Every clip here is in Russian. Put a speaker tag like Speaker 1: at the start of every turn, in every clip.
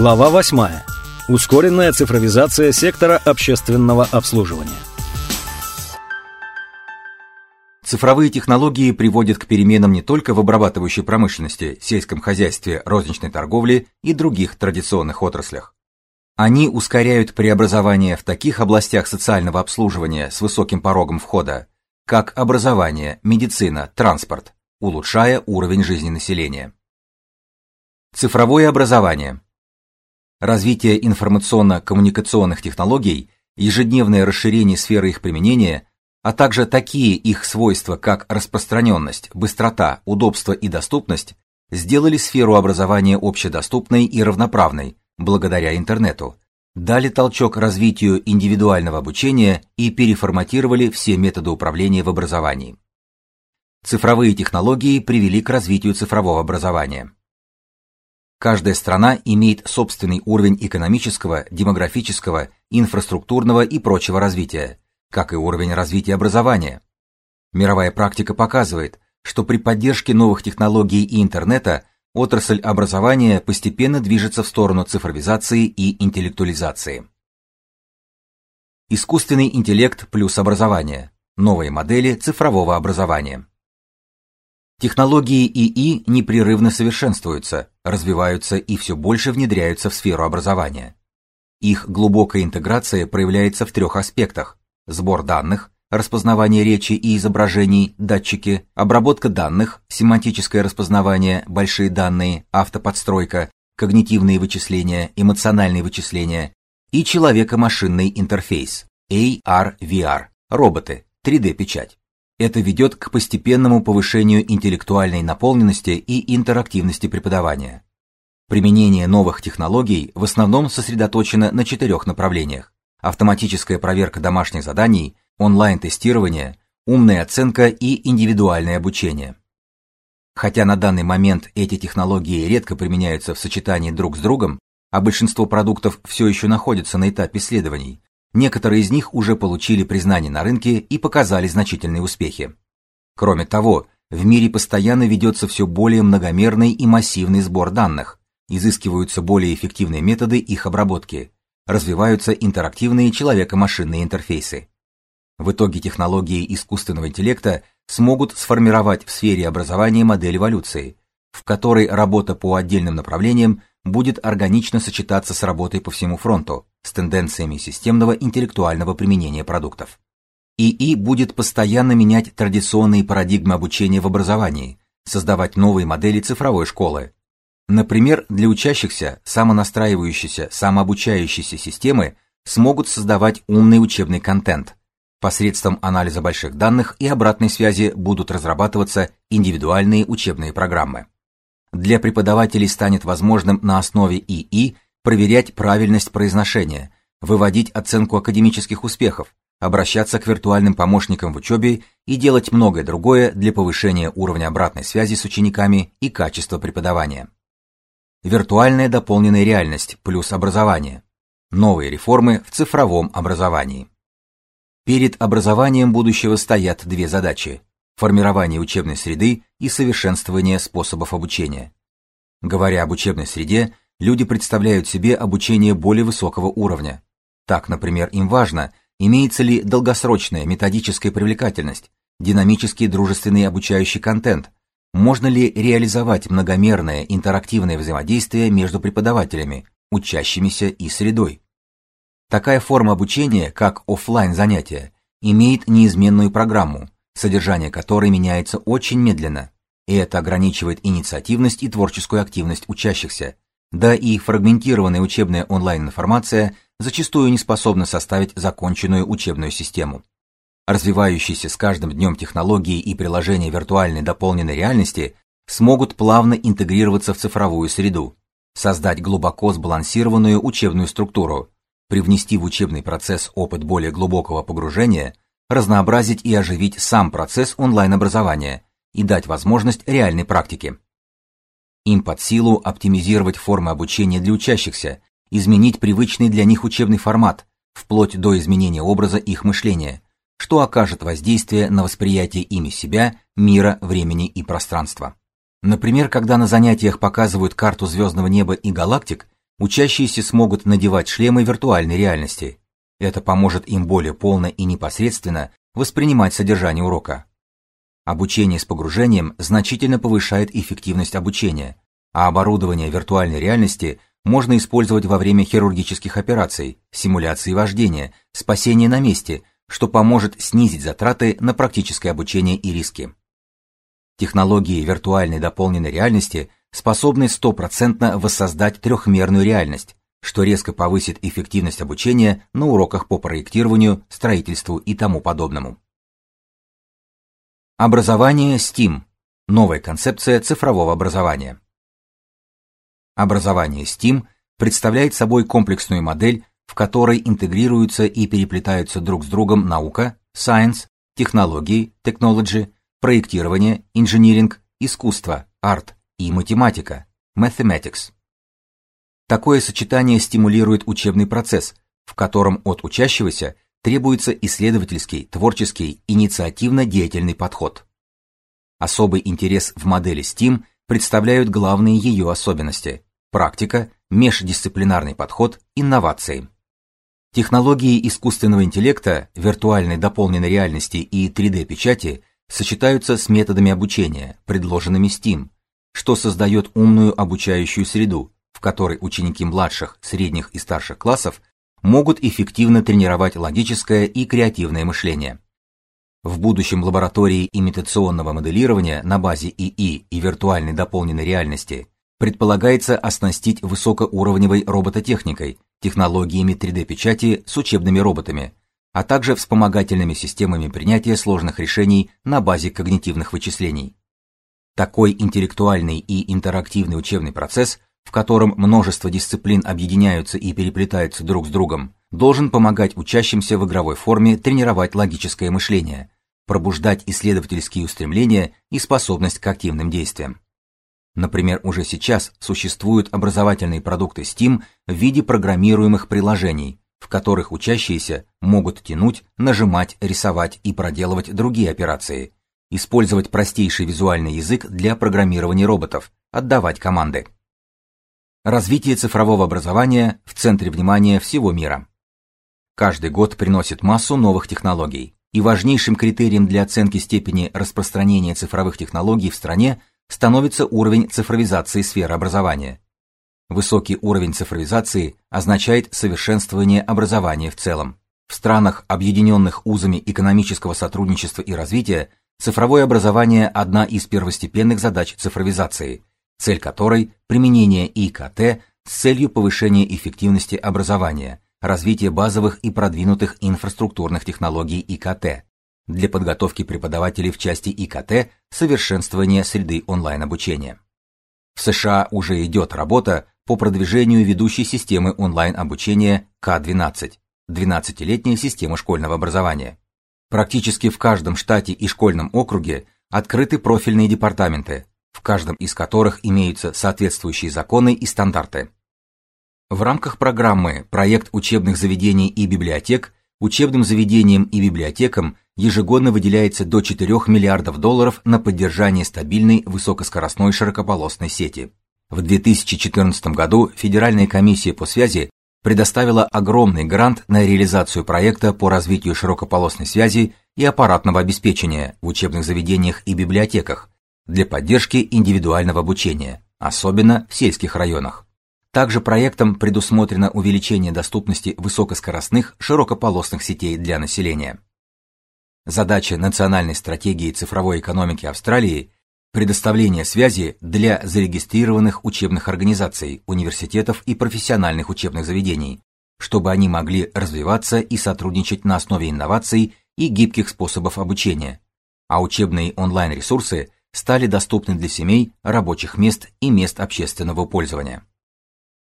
Speaker 1: Глава 8. Ускоренная цифровизация сектора общественного обслуживания.
Speaker 2: Цифровые технологии приводят к переменам не только в обрабатывающей промышленности, сельском хозяйстве, розничной торговле и других традиционных отраслях. Они ускоряют преобразование в таких областях социального обслуживания с высоким порогом входа, как образование, медицина, транспорт, улучшая уровень жизни населения. Цифровое образование. Развитие информационно-коммуникационных технологий, ежедневное расширение сферы их применения, а также такие их свойства, как распространенность, быстрота, удобство и доступность, сделали сферу образования общедоступной и равноправной, благодаря интернету, дали толчок развитию индивидуального обучения и переформатировали все методы управления в образовании. Цифровые технологии привели к развитию цифрового образования. Каждая страна имеет собственный уровень экономического, демографического, инфраструктурного и прочего развития, как и уровень развития образования. Мировая практика показывает, что при поддержке новых технологий и интернета отрасль образования постепенно движется в сторону цифровизации и интеллектуализации. Искусственный интеллект плюс образование. Новые модели цифрового образования. Технологии ИИ непрерывно совершенствуются, развиваются и все больше внедряются в сферу образования. Их глубокая интеграция проявляется в трех аспектах: сбор данных, распознавание речи и изображений, датчики, обработка данных, семантическое распознавание, большие данные, автоподстройка, когнитивные вычисления, эмоциональные вычисления и человеко-машинный интерфейс, AR/VR, роботы, 3D-печать. Это ведет к постепенному повышению интеллектуальной наполненности и интерактивности преподавания. Применение новых технологий в основном сосредоточено на четырех направлениях: автоматическая проверка домашних заданий, онлайн-тестирование, умная оценка и индивидуальное обучение. Хотя на данный момент эти технологии редко применяются в сочетании друг с другом, а большинство продуктов все еще находятся на этапе исследований, некоторые из них уже получили признание на рынке и показали значительные успехи. Кроме того, в мире постоянно ведется все более многомерный и массивный сбор данных, изыскиваются более эффективные методы их обработки, развиваются интерактивные человеко-машинные интерфейсы. В итоге технологии искусственного интеллекта смогут сформировать в сфере образования модель эволюции, в которой работа по отдельным направлениям будет органично сочетаться с работой по всему фронту, с тенденциями системного интеллектуального применения продуктов. ИИ будет постоянно менять традиционные парадигмы обучения в образовании, создавать новые модели цифровой школы. Например, для учащихся самонастраивающиеся, самообучающиеся системы смогут создавать умный учебный контент, Посредством анализа больших данных и обратной связи будут разрабатываться индивидуальные учебные программы. Для преподавателей станет возможным на основе ИИ проверять правильность произношения, выводить оценку академических успехов, обращаться к виртуальным помощникам в учебе и делать многое другое для повышения уровня обратной связи с учениками и качества преподавания. Виртуальная дополненная реальность плюс образование. Новые реформы в цифровом образовании. Перед образованием будущего стоят две задачи: формирование учебной среды и совершенствование способов обучения. Говоря об учебной среде, люди представляют себе обучение более высокого уровня. Так, например, им важно, имеется ли долгосрочная методическая привлекательность, динамический дружественный обучающий контент, можно ли реализовать многомерное интерактивное взаимодействие между преподавателями, учащимися и средой. Такая форма обучения, как офлайн занятия, имеет неизменную программу, содержание которой меняется очень медленно, и это ограничивает инициативность и творческую активность учащихся. Да и фрагментированная учебная онлайн-информация зачастую не способна составить законченную учебную систему. Развивающиеся с каждым днем технологии и приложения виртуальной дополненной реальности смогут плавно интегрироваться в цифровую среду, создать глубоко сбалансированную учебную структуру, привнести в учебный процесс опыт более глубокого погружения, разнообразить и оживить сам процесс онлайн-образования и дать возможность реальной практики. Им под силу оптимизировать формы обучения для учащихся, изменить привычный для них учебный формат, вплоть до изменения образа их мышления, что окажет воздействие на восприятие ими себя, мира, времени и пространства. Например, когда на занятиях показывают карту звездного неба и галактик, учащиеся смогут надевать шлемы виртуальной реальности. Это поможет им более полно и непосредственно воспринимать содержание урока. Обучение с погружением значительно повышает эффективность обучения, а оборудование виртуальной реальности можно использовать во время хирургических операций, симуляции вождения, спасения на месте, что поможет снизить затраты на практическое обучение и риски. Технологии виртуальной дополненной реальности способны стопроцентно воссоздать трехмерную реальность, что резко повысит эффективность обучения на уроках по проектированию, строительству и тому подобному. Образование STEAM. Новая концепция цифрового образования. Образование STEAM представляет собой комплексную модель, в которой интегрируются и переплетаются друг с другом наука, science, технологии, technology, проектирование, инжиниринг, искусство, арт и математика, mathematics. Такое сочетание стимулирует учебный процесс, в котором от учащегося требуется исследовательский, творческий, инициативно-деятельный подход. Особый интерес в модели STEAM представляют главные ее особенности: практика, междисциплинарный подход, инновации. Технологии искусственного интеллекта, виртуальной дополненной реальности и 3D-печати сочетаются с методами обучения, предложенными STEAM, что создает умную обучающую среду, в которой ученики младших, средних и старших классов могут эффективно тренировать логическое и креативное мышление. В будущем лаборатории имитационного моделирования на базе ИИ и виртуальной дополненной реальности предполагается оснастить высокоуровневой робототехникой, технологиями 3D-печати с учебными роботами, а также вспомогательными системами принятия сложных решений на базе когнитивных вычислений. Такой интеллектуальный и интерактивный учебный процесс в котором множество дисциплин объединяются и переплетаются друг с другом, должен помогать учащимся в игровой форме тренировать логическое мышление, пробуждать исследовательские устремления и способность к активным действиям. Например, уже сейчас существуют образовательные продукты STEAM в виде программируемых приложений, в которых учащиеся могут тянуть, нажимать, рисовать и проделывать другие операции, использовать простейший визуальный язык для программирования роботов, отдавать команды. Развитие цифрового образования в центре внимания всего мира. Каждый год приносит массу новых технологий, и важнейшим критерием для оценки степени распространения цифровых технологий в стране становится уровень цифровизации сферы образования. Высокий уровень цифровизации означает совершенствование образования в целом. В странах, объединенных узами экономического сотрудничества и развития, цифровое образование одна из первостепенных задач цифровизации, цель которой применение ИКТ с целью повышения эффективности образования, развития базовых и продвинутых инфраструктурных технологий ИКТ, для подготовки преподавателей в части ИКТ, совершенствования среды онлайн-обучения. В США уже идет работа по продвижению ведущей системы онлайн-обучения К12, 12-летняя система школьного образования. Практически в каждом штате и школьном округе открыты профильные департаменты, в каждом из которых имеются соответствующие законы и стандарты. В рамках программы Проект учебных заведений и библиотек учебным заведениям и библиотекам ежегодно выделяется до 4 миллиардов долларов на поддержание стабильной высокоскоростной широкополосной сети. В 2014 году Федеральная комиссия по связи предоставила огромный грант на реализацию проекта по развитию широкополосной связи и аппаратного обеспечения в учебных заведениях и библиотеках, для поддержки индивидуального обучения, особенно в сельских районах. Также проектом предусмотрено увеличение доступности высокоскоростных широкополосных сетей для населения. Задача национальной стратегии цифровой экономики Австралии предоставление связи для зарегистрированных учебных организаций, университетов и профессиональных учебных заведений, чтобы они могли развиваться и сотрудничать на основе инноваций и гибких способов обучения, а учебные онлайн-ресурсы стали доступны для семей, рабочих мест и мест общественного пользования.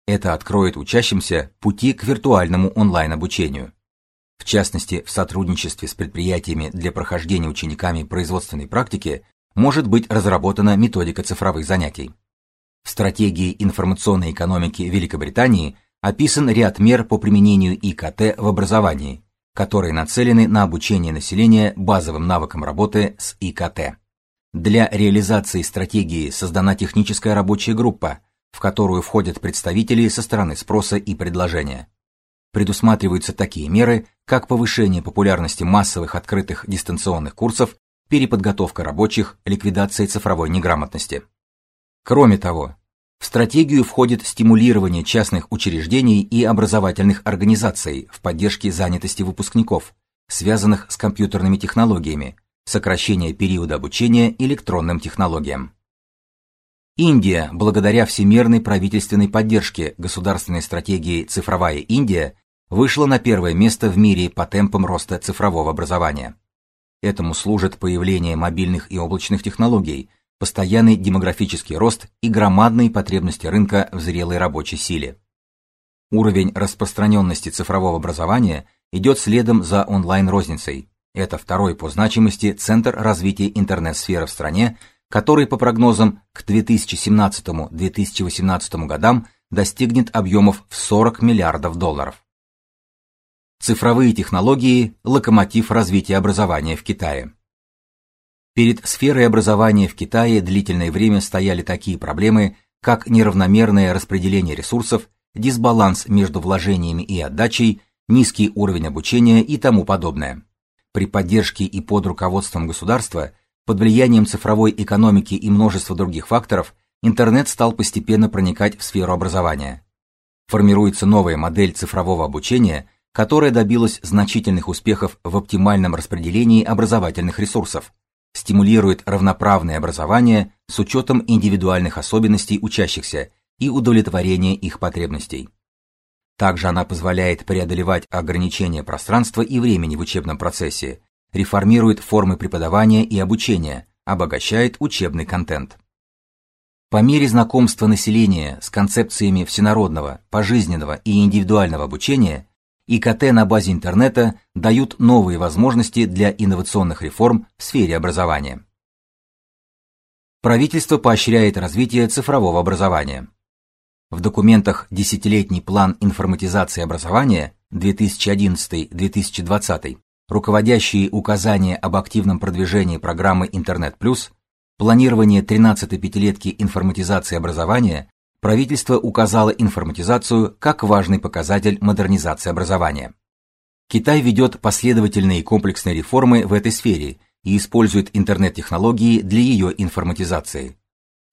Speaker 2: Это откроет учащимся пути к виртуальному онлайн-обучению. В частности, в сотрудничестве с предприятиями для прохождения учениками производственной практики может быть разработана методика цифровых занятий. В стратегии информационной экономики Великобритании описан ряд мер по применению ИКТ в образовании, которые нацелены на обучение населения базовым навыкам работы с ИКТ. Для реализации стратегии создана техническая рабочая группа, в которую входят представители со стороны спроса и предложения. Предусматриваются такие меры, как повышение популярности массовых открытых дистанционных курсов, переподготовка рабочих, ликвидация цифровой неграмотности. Кроме того, в стратегию входит стимулирование частных учреждений и образовательных организаций в поддержке занятости выпускников, связанных с компьютерными технологиями, сокращение периода обучения электронным технологиям. Индия, благодаря всемирной правительственной поддержке государственной стратегии Цифровая Индия, вышла на первое место в мире по темпам роста цифрового образования. Этому служит появление мобильных и облачных технологий, постоянный демографический рост и громадные потребности рынка в зрелой рабочей силе. Уровень распространенности цифрового образования идет следом за онлайн-розницей. Это второй по значимости центр развития интернет-сферы в стране который по прогнозам к 2017-2018 годам достигнет объемов в 40 миллиардов долларов. Цифровые технологии локомотив развития образования в Китае. Перед сферой образования в Китае длительное время стояли такие проблемы, как неравномерное распределение ресурсов, дисбаланс между вложениями и отдачей, низкий уровень обучения и тому подобное. При поддержке и под руководством государства – под влиянием цифровой экономики и множества других факторов интернет стал постепенно проникать в сферу образования. Формируется новая модель цифрового обучения, которая добилась значительных успехов в оптимальном распределении образовательных ресурсов, стимулирует равноправное образование с учетом индивидуальных особенностей учащихся и удовлетворения их потребностей. Также она позволяет преодолевать ограничения пространства и времени в учебном процессе, реформирует формы преподавания и обучения, обогащает учебный контент. По мере знакомства населения с концепциями всенародного, пожизненного и индивидуального обучения, ИКТ на базе интернета дают новые возможности для инновационных реформ в сфере образования. Правительство поощряет развитие цифрового образования. В документах Десятилетний план информатизации образования 2011-2020 руководящие указания об активном продвижении программы Интернет плюс, планирование 13-й пятилетки информатизации образования, правительство указало информатизацию как важный показатель модернизации образования. Китай ведет последовательные комплексные реформы в этой сфере и использует интернет-технологии для ее информатизации.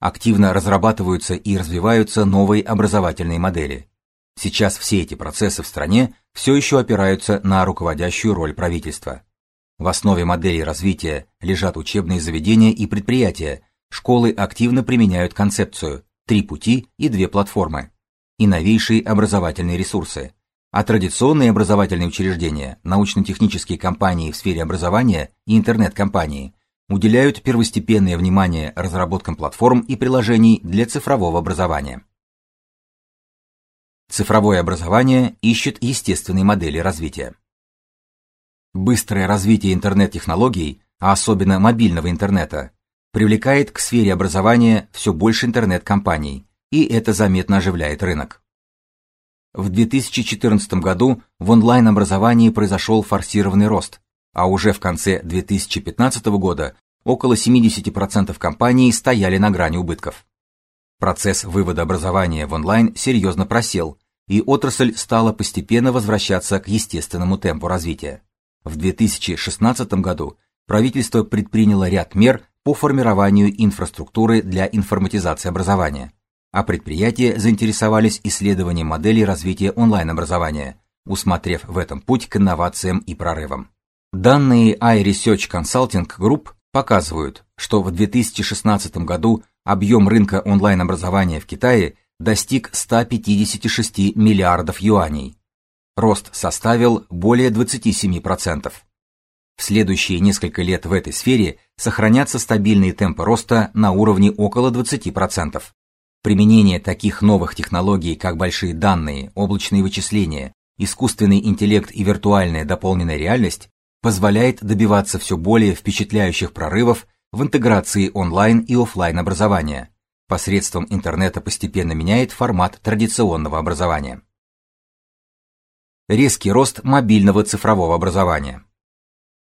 Speaker 2: Активно разрабатываются и развиваются новые образовательные модели. Сейчас все эти процессы в стране все еще опираются на руководящую роль правительства. В основе модели развития лежат учебные заведения и предприятия. Школы активно применяют концепцию три пути и две платформы и новейшие образовательные ресурсы. А традиционные образовательные учреждения, научно-технические компании в сфере образования и интернет-компании уделяют первостепенное внимание разработкам платформ и приложений для цифрового образования. Цифровое образование ищет естественные модели развития. Быстрое развитие интернет-технологий, а особенно мобильного интернета, привлекает к сфере образования все больше интернет-компаний, и это заметно оживляет рынок. В 2014 году в онлайн-образовании произошел форсированный рост, а уже в конце 2015 года около 70% компаний стояли на грани убытков. Процесс вывода образования в онлайн серьезно просел, и отрасль стала постепенно возвращаться к естественному темпу развития. В 2016 году правительство предприняло ряд мер по формированию инфраструктуры для информатизации образования, а предприятия заинтересовались исследованием моделей развития онлайн-образования, усмотрев в этом путь к инновациям и прорывам. Данные iResearch Consulting Group показывают, что в 2016 году объем рынка онлайн-образования в Китае достиг 156 миллиардов юаней. Рост составил более 27%. В следующие несколько лет в этой сфере сохранятся стабильные темпы роста на уровне около 20%. Применение таких новых технологий, как большие данные, облачные вычисления, искусственный интеллект и виртуальная дополненная реальность, позволяет добиваться все более впечатляющих прорывов в интеграции онлайн и офлайн образования, посредством интернета постепенно меняет формат традиционного образования. Резкий рост мобильного цифрового образования.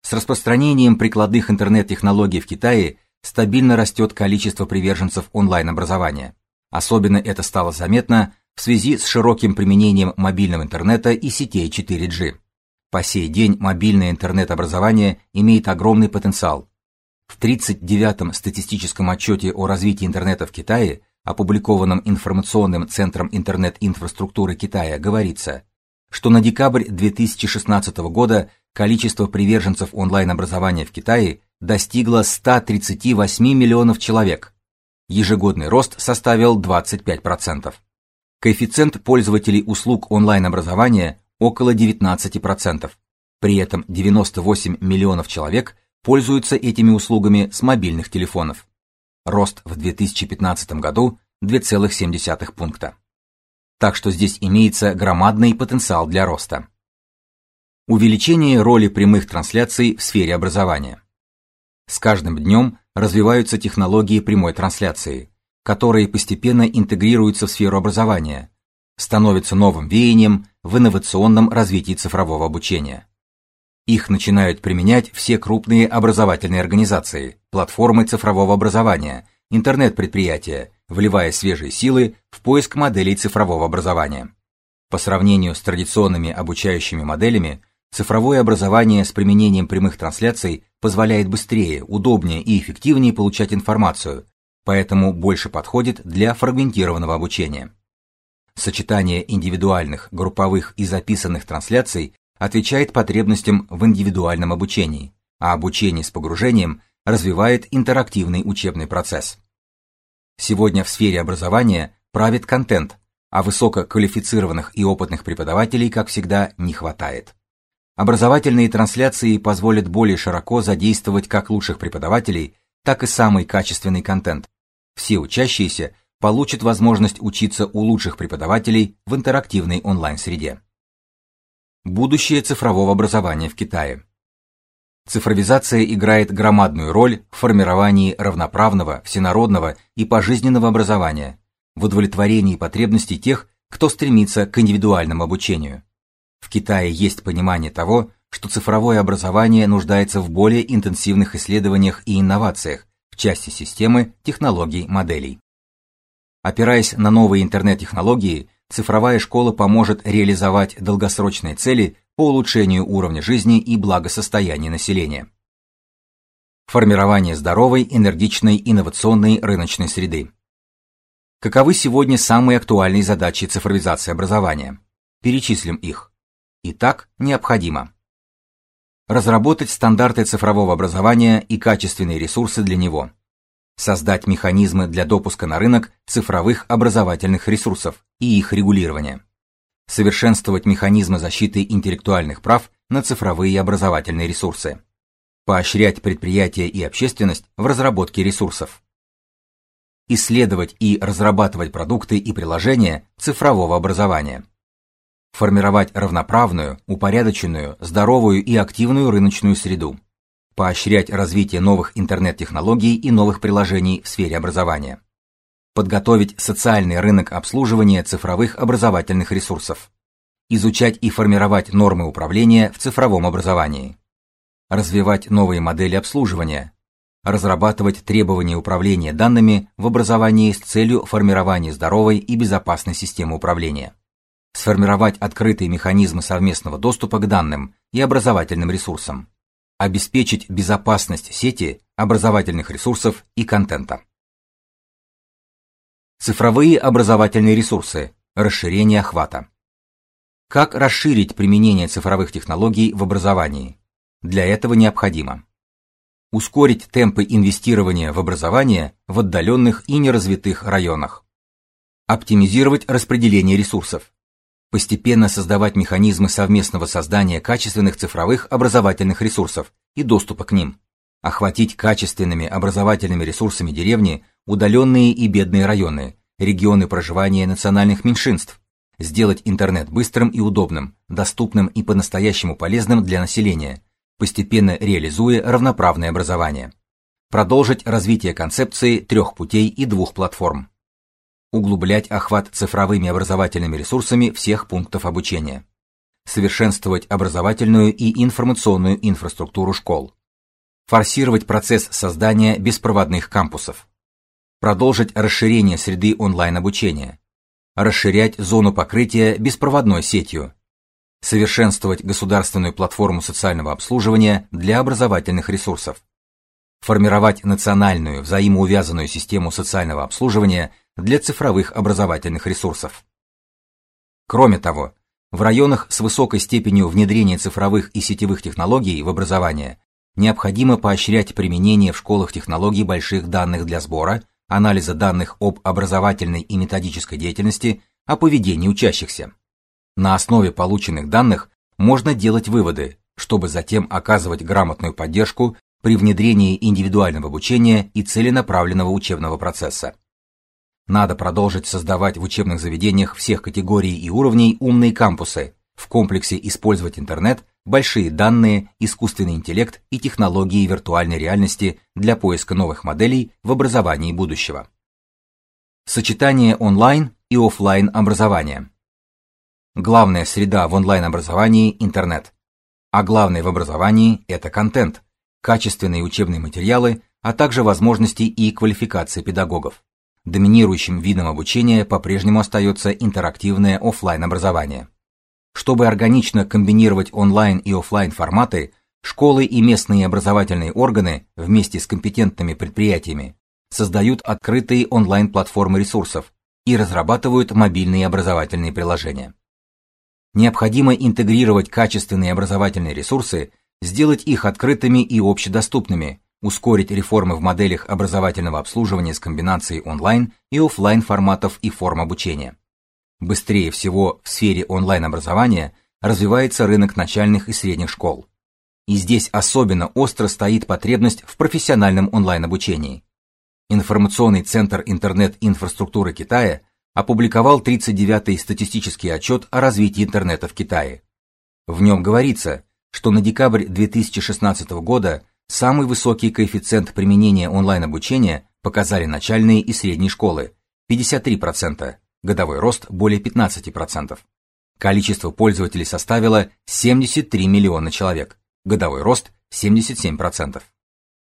Speaker 2: С распространением прикладных интернет-технологий в Китае стабильно растет количество приверженцев онлайн-образования. Особенно это стало заметно в связи с широким применением мобильного интернета и сетей 4G. По сей день мобильное интернет-образование имеет огромный потенциал. В 39-м статистическом отчете о развитии интернета в Китае, опубликованном информационным центром интернет-инфраструктуры Китая, говорится, что на декабрь 2016 года количество приверженцев онлайн-образования в Китае достигло 138 миллионов человек. Ежегодный рост составил 25%. Коэффициент пользователей услуг онлайн-образования около 19%. При этом 98 миллионов человек пользуются этими услугами с мобильных телефонов. Рост в 2015 году 2,7 пункта. Так что здесь имеется громадный потенциал для роста. Увеличение роли прямых трансляций в сфере образования. С каждым днем развиваются технологии прямой трансляции, которые постепенно интегрируются в сферу образования, становятся новым веянием в инновационном развитии цифрового обучения. Их начинают применять все крупные образовательные организации, платформы цифрового образования, интернет-предприятия, вливая свежие силы в поиск моделей цифрового образования. По сравнению с традиционными обучающими моделями, цифровое образование с применением прямых трансляций позволяет быстрее, удобнее и эффективнее получать информацию, поэтому больше подходит для фрагментированного обучения. Сочетание индивидуальных, групповых и записанных трансляций отвечает потребностям в индивидуальном обучении, а обучение с погружением развивает интерактивный учебный процесс. Сегодня в сфере образования правит контент, а высококвалифицированных и опытных преподавателей, как всегда, не хватает. Образовательные трансляции позволят более широко задействовать как лучших преподавателей, так и самый качественный контент. Все учащиеся получат возможность учиться у лучших преподавателей в интерактивной онлайн-среде. Будущее цифрового образования в Китае. Цифровизация играет громадную роль в формировании равноправного, всенародного и пожизненного образования, в удовлетворении потребностей тех, кто стремится к индивидуальному обучению. В Китае есть понимание того, что цифровое образование нуждается в более интенсивных исследованиях и инновациях в части системы, технологий, моделей. Опираясь на новые интернет-технологии, цифровая школа поможет реализовать долгосрочные цели по улучшению уровня жизни и благосостояния населения. Формирование здоровой, энергичной, инновационной рыночной среды. Каковы сегодня самые актуальные задачи цифровизации образования? Перечислим их. Итак, необходимо разработать стандарты цифрового образования и качественные ресурсы для него создать механизмы для допуска на рынок цифровых образовательных ресурсов и их регулирования, совершенствовать механизмы защиты интеллектуальных прав на цифровые образовательные ресурсы, поощрять предприятия и общественность в разработке ресурсов, исследовать и разрабатывать продукты и приложения цифрового образования, формировать равноправную, упорядоченную, здоровую и активную рыночную среду, поощрять развитие новых интернет-технологий и новых приложений в сфере образования, подготовить социальный рынок обслуживания цифровых образовательных ресурсов, изучать и формировать нормы управления в цифровом образовании, развивать новые модели обслуживания, разрабатывать требования управления данными в образовании с целью формирования здоровой и безопасной системы управления, сформировать открытые механизмы совместного доступа к данным и образовательным ресурсам, обеспечить безопасность сети, образовательных ресурсов и контента. Цифровые образовательные ресурсы. Расширение охвата. Как расширить применение цифровых технологий в образовании? Для этого необходимо ускорить темпы инвестирования в образование в отдаленных и неразвитых районах, оптимизировать распределение ресурсов, постепенно создавать механизмы совместного создания качественных цифровых образовательных ресурсов и доступа к ним, охватить качественными образовательными ресурсами деревни, удаленные и бедные районы, регионы проживания национальных меньшинств, сделать интернет быстрым и удобным, доступным и по-настоящему полезным для населения, постепенно реализуя равноправное образование. Продолжить развитие концепции трех путей и двух платформ углублять охват цифровыми образовательными ресурсами всех пунктов обучения, совершенствовать образовательную и информационную инфраструктуру школ, форсировать процесс создания беспроводных кампусов, Продолжить расширение среды онлайн-обучения. Расширять зону покрытия беспроводной сетью. Совершенствовать государственную платформу социального обслуживания для образовательных ресурсов. Формировать национальную взаимоувязанную систему социального обслуживания для цифровых образовательных ресурсов. Кроме того, в районах с высокой степенью внедрения цифровых и сетевых технологий в образование необходимо поощрять применение в школах технологий больших данных для сбора, анализа данных об образовательной и методической деятельности, о поведении учащихся. На основе полученных данных можно делать выводы, чтобы затем оказывать грамотную поддержку при внедрении индивидуального обучения и целенаправленного учебного процесса. Надо продолжить создавать в учебных заведениях всех категорий и уровней умные кампусы, в комплексе использовать интернет, большие данные, искусственный интеллект и технологии виртуальной реальности для поиска новых моделей в образовании будущего. Сочетание онлайн и офлайн образования. Главная среда в онлайн-образовании интернет. А главное в образовании это контент, качественные учебные материалы, а также возможности и квалификация педагогов. Доминирующим видом обучения по-прежнему остается интерактивное офлайн образование. Чтобы органично комбинировать онлайн и офлайн форматы, школы и местные образовательные органы вместе с компетентными предприятиями создают открытые онлайн-платформы ресурсов и разрабатывают мобильные образовательные приложения. Необходимо интегрировать качественные образовательные ресурсы, сделать их открытыми и общедоступными, ускорить реформы в моделях образовательного обслуживания с комбинацией онлайн и офлайн форматов и форм обучения. Быстрее всего в сфере онлайн-образования развивается рынок начальных и средних школ. И здесь особенно остро стоит потребность в профессиональном онлайн-обучении. Информационный центр интернет-инфраструктуры Китая опубликовал 39-й статистический отчет о развитии интернета в Китае. В нем говорится, что на декабрь 2016 года Самый высокий коэффициент применения онлайн-обучения показали начальные и средние школы 53%, годовой рост более 15%. Количество пользователей составило 73 миллиона человек, годовой рост 77%.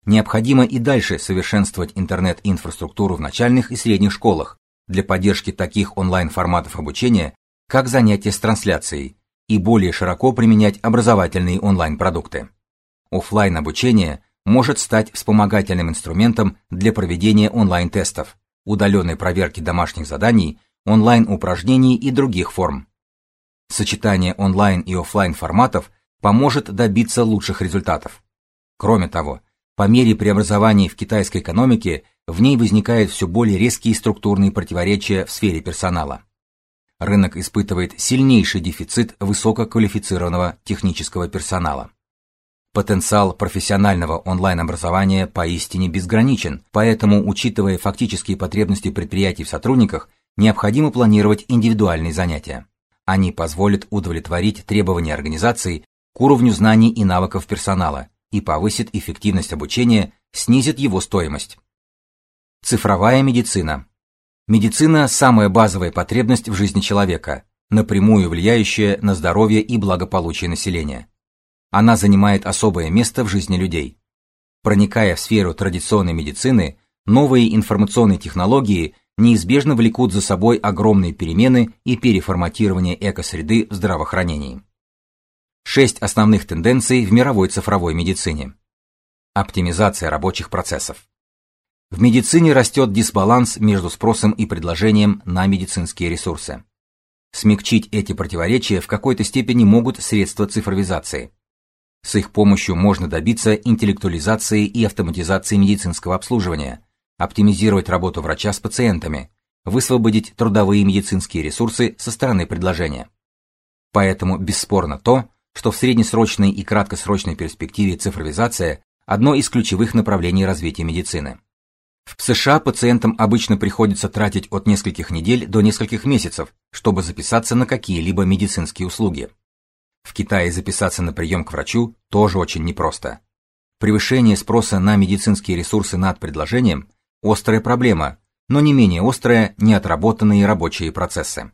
Speaker 2: Необходимо и дальше совершенствовать интернет-инфраструктуру в начальных и средних школах для поддержки таких онлайн-форматов обучения, как занятия с трансляцией, и более широко применять образовательные онлайн-продукты. Оффлайн обучение может стать вспомогательным инструментом для проведения онлайн-тестов, удаленной проверки домашних заданий, онлайн-упражнений и других форм. Сочетание онлайн и офлайн форматов поможет добиться лучших результатов. Кроме того, по мере преобразований в китайской экономике в ней возникают все более резкие структурные противоречия в сфере персонала. Рынок испытывает сильнейший дефицит высококвалифицированного технического персонала. Потенциал профессионального онлайн-образования поистине безграничен, поэтому, учитывая фактические потребности предприятий в сотрудниках, необходимо планировать индивидуальные занятия. Они позволят удовлетворить требования организации к уровню знаний и навыков персонала и повысит эффективность обучения, снизит его стоимость. Цифровая медицина. Медицина самая базовая потребность в жизни человека, напрямую влияющая на здоровье и благополучие населения. Она занимает особое место в жизни людей. Проникая в сферу традиционной медицины, новые информационные технологии неизбежно влекут за собой огромные перемены и переформатирование экосреды в здравоохранении. Шесть основных тенденций в мировой цифровой медицине. Оптимизация рабочих процессов. В медицине растет дисбаланс между спросом и предложением на медицинские ресурсы. Смягчить эти противоречия в какой-то степени могут средства цифровизации. С их помощью можно добиться интеллектуализации и автоматизации медицинского обслуживания, оптимизировать работу врача с пациентами, высвободить трудовые медицинские ресурсы со стороны предложения. Поэтому бесспорно то, что в среднесрочной и краткосрочной перспективе цифровизация одно из ключевых направлений развития медицины. В США пациентам обычно приходится тратить от нескольких недель до нескольких месяцев, чтобы записаться на какие-либо медицинские услуги. В Китае записаться на прием к врачу тоже очень непросто. Превышение спроса на медицинские ресурсы над предложением острая проблема, но не менее острая неотработанные рабочие процессы.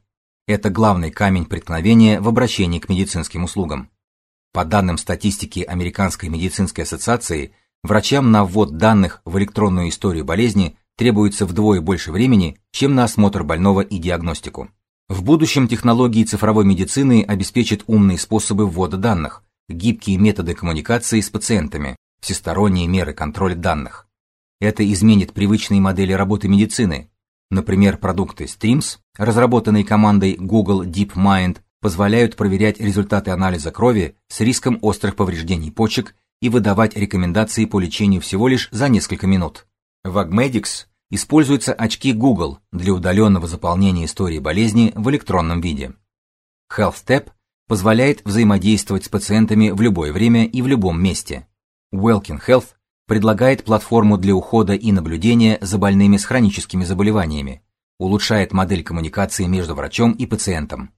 Speaker 2: Это главный камень преткновения в обращении к медицинским услугам. По данным статистики Американской медицинской ассоциации, врачам на ввод данных в электронную историю болезни требуется вдвое больше времени, чем на осмотр больного и диагностику. В будущем технологии цифровой медицины обеспечат умные способы ввода данных, гибкие методы коммуникации с пациентами, всесторонние меры контроля данных. Это изменит привычные модели работы медицины. Например, продукты Streams, разработанные командой Google DeepMind, позволяют проверять результаты анализа крови с риском острых повреждений почек и выдавать рекомендации по лечению всего лишь за несколько минут. В Agmedics используются очки Google для удаленного заполнения истории болезни в электронном виде. HealthTap позволяет взаимодействовать с пациентами в любое время и в любом месте. Welkin Health предлагает платформу для ухода и наблюдения за больными с хроническими заболеваниями, улучшает модель коммуникации между врачом и пациентом.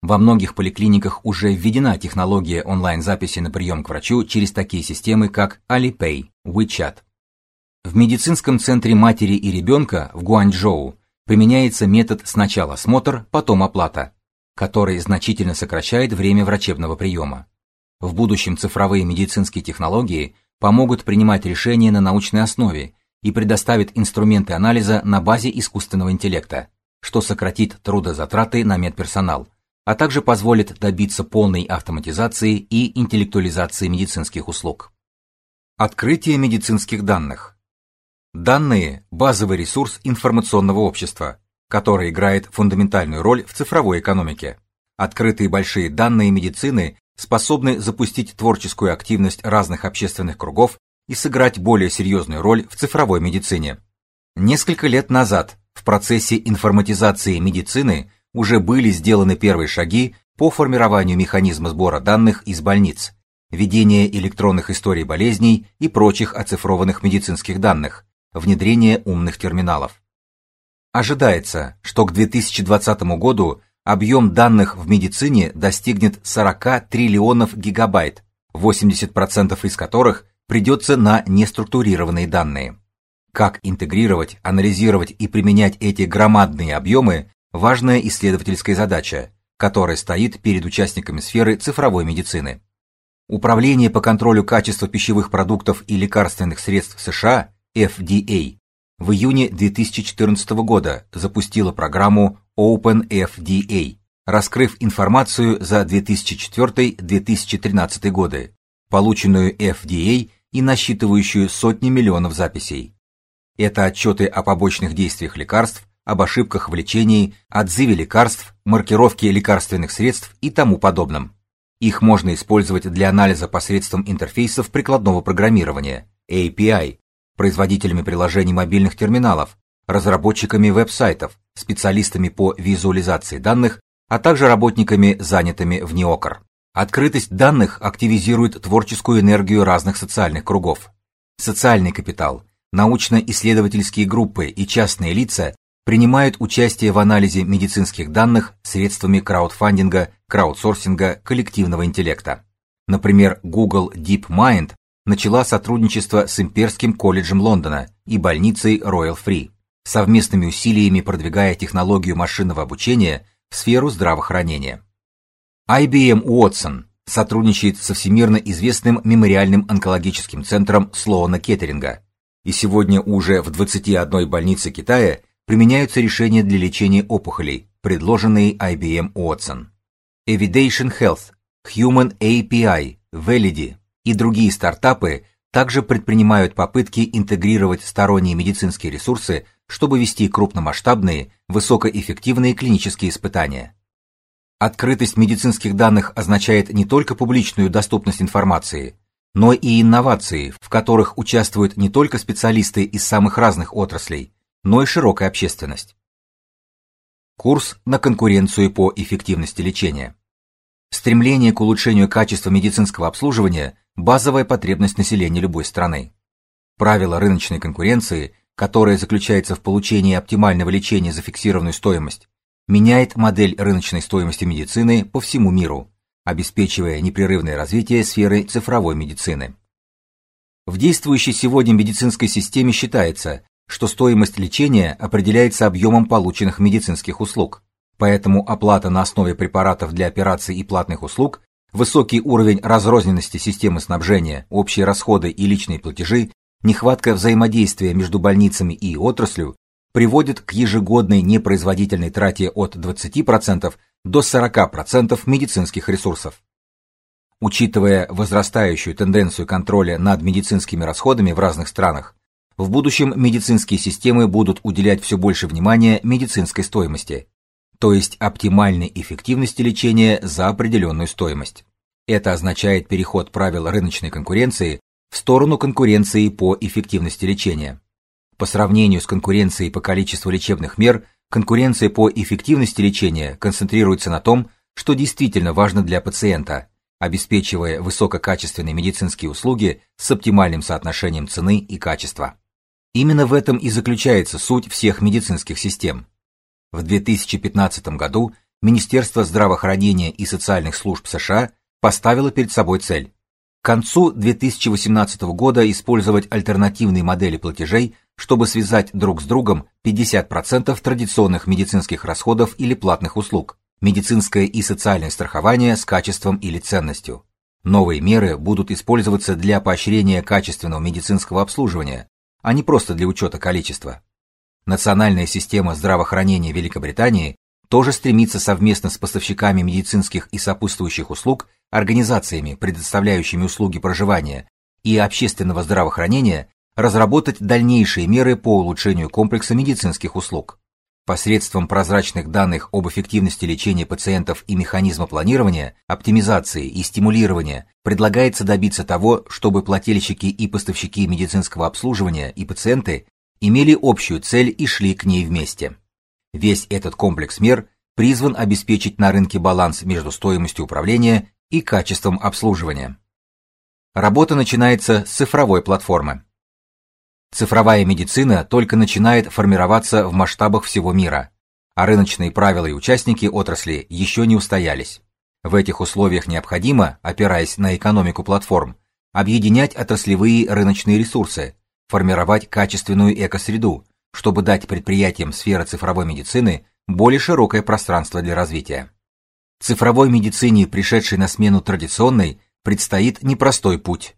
Speaker 2: Во многих поликлиниках уже введена технология онлайн-записи на прием к врачу через такие системы, как Alipay, WeChat. В медицинском центре матери и ребенка в Гуанчжоу применяется метод сначала осмотр, потом оплата, который значительно сокращает время врачебного приема. В будущем цифровые медицинские технологии помогут принимать решения на научной основе и предоставят инструменты анализа на базе искусственного интеллекта, что сократит трудозатраты на медперсонал, а также позволит добиться полной автоматизации и интеллектуализации медицинских услуг. Открытие медицинских данных. Данные базовый ресурс информационного общества, который играет фундаментальную роль в цифровой экономике. Открытые большие данные медицины способны запустить творческую активность разных общественных кругов и сыграть более серьезную роль в цифровой медицине. Несколько лет назад в процессе информатизации медицины уже были сделаны первые шаги по формированию механизма сбора данных из больниц, ведения электронных историй болезней и прочих оцифрованных медицинских данных, внедрение умных терминалов. Ожидается, что к 2020 году объем данных в медицине достигнет 40 триллионов гигабайт, 80% из которых придется на неструктурированные данные. Как интегрировать, анализировать и применять эти громадные объемы – важная исследовательская задача, которая стоит перед участниками сферы цифровой медицины. Управление по контролю качества пищевых продуктов и лекарственных средств США FDA в июне 2014 года запустила программу OpenFDA, раскрыв информацию за 2004-2013 годы, полученную FDA и насчитывающую сотни миллионов записей. Это отчеты о побочных действиях лекарств, об ошибках в лечении, отзыве лекарств, маркировке лекарственных средств и тому подобном. Их можно использовать для анализа посредством интерфейсов прикладного программирования API, производителями приложений мобильных терминалов, разработчиками веб-сайтов, специалистами по визуализации данных, а также работниками, занятыми в НИОКР. Открытость данных активизирует творческую энергию разных социальных кругов. Социальный капитал, научно-исследовательские группы и частные лица принимают участие в анализе медицинских данных средствами краудфандинга, краудсорсинга, коллективного интеллекта. Например, Google DeepMind начала сотрудничество с Имперским колледжем Лондона и больницей Royal Free, совместными усилиями продвигая технологию машинного обучения в сферу здравоохранения. IBM Watson сотрудничает со всемирно известным мемориальным онкологическим центром Слоана Кеттеринга, и сегодня уже в 21 больнице Китая применяются решения для лечения опухолей, предложенные IBM Watson. Evidation Health, Human API, Validi и другие стартапы также предпринимают попытки интегрировать сторонние медицинские ресурсы, чтобы вести крупномасштабные, высокоэффективные клинические испытания. Открытость медицинских данных означает не только публичную доступность информации, но и инновации, в которых участвуют не только специалисты из самых разных отраслей, но и широкая общественность. Курс на конкуренцию по эффективности лечения. Стремление к улучшению качества медицинского обслуживания базовая потребность населения любой страны. Правила рыночной конкуренции, которая заключается в получении оптимального лечения за фиксированную стоимость, меняет модель рыночной стоимости медицины по всему миру, обеспечивая непрерывное развитие сферы цифровой медицины. В действующей сегодня медицинской системе считается, что стоимость лечения определяется объемом полученных медицинских услуг. Поэтому оплата на основе препаратов для операций и платных услуг Высокий уровень разрозненности системы снабжения, общие расходы и личные платежи нехватка взаимодействия между больницами и отраслью приводит к ежегодной непроизводительной трате от 20% до 40% медицинских ресурсов. Учитывая возрастающую тенденцию контроля над медицинскими расходами в разных странах, в будущем медицинские системы будут уделять все больше внимания медицинской стоимости, то есть оптимальной эффективности лечения за определенную стоимость. Это означает переход правил рыночной конкуренции в сторону конкуренции по эффективности лечения. По сравнению с конкуренцией по количеству лечебных мер, конкуренция по эффективности лечения концентрируется на том, что действительно важно для пациента, обеспечивая высококачественные медицинские услуги с оптимальным соотношением цены и качества. Именно в этом и заключается суть всех медицинских систем. В 2015 году Министерство здравоохранения и социальных служб США поставило перед собой цель к концу 2018 года использовать альтернативные модели платежей, чтобы связать друг с другом 50% традиционных медицинских расходов или платных услуг, медицинское и социальное страхование с качеством или ценностью. Новые меры будут использоваться для поощрения качественного медицинского обслуживания, а не просто для учета количества. Национальная система здравоохранения Великобритании тоже стремится совместно с поставщиками медицинских и сопутствующих услуг, организациями, предоставляющими услуги проживания и общественного здравоохранения, разработать дальнейшие меры по улучшению комплекса медицинских услуг. Посредством прозрачных данных об эффективности лечения пациентов и механизма планирования, оптимизации и стимулирования предлагается добиться того, чтобы плательщики и поставщики медицинского обслуживания и пациенты имели общую цель и шли к ней вместе. Весь этот комплекс мер призван обеспечить на рынке баланс между стоимостью управления и качеством обслуживания. Работа начинается с цифровой платформы. Цифровая медицина только начинает формироваться в масштабах всего мира, а рыночные правила и участники отрасли еще не устоялись. В этих условиях необходимо, опираясь на экономику платформ, объединять отраслевые рыночные ресурсы, формировать качественную экосреду, чтобы дать предприятиям сферы цифровой медицины более широкое пространство для развития. Цифровой медицине, пришедшей на смену традиционной, предстоит непростой путь.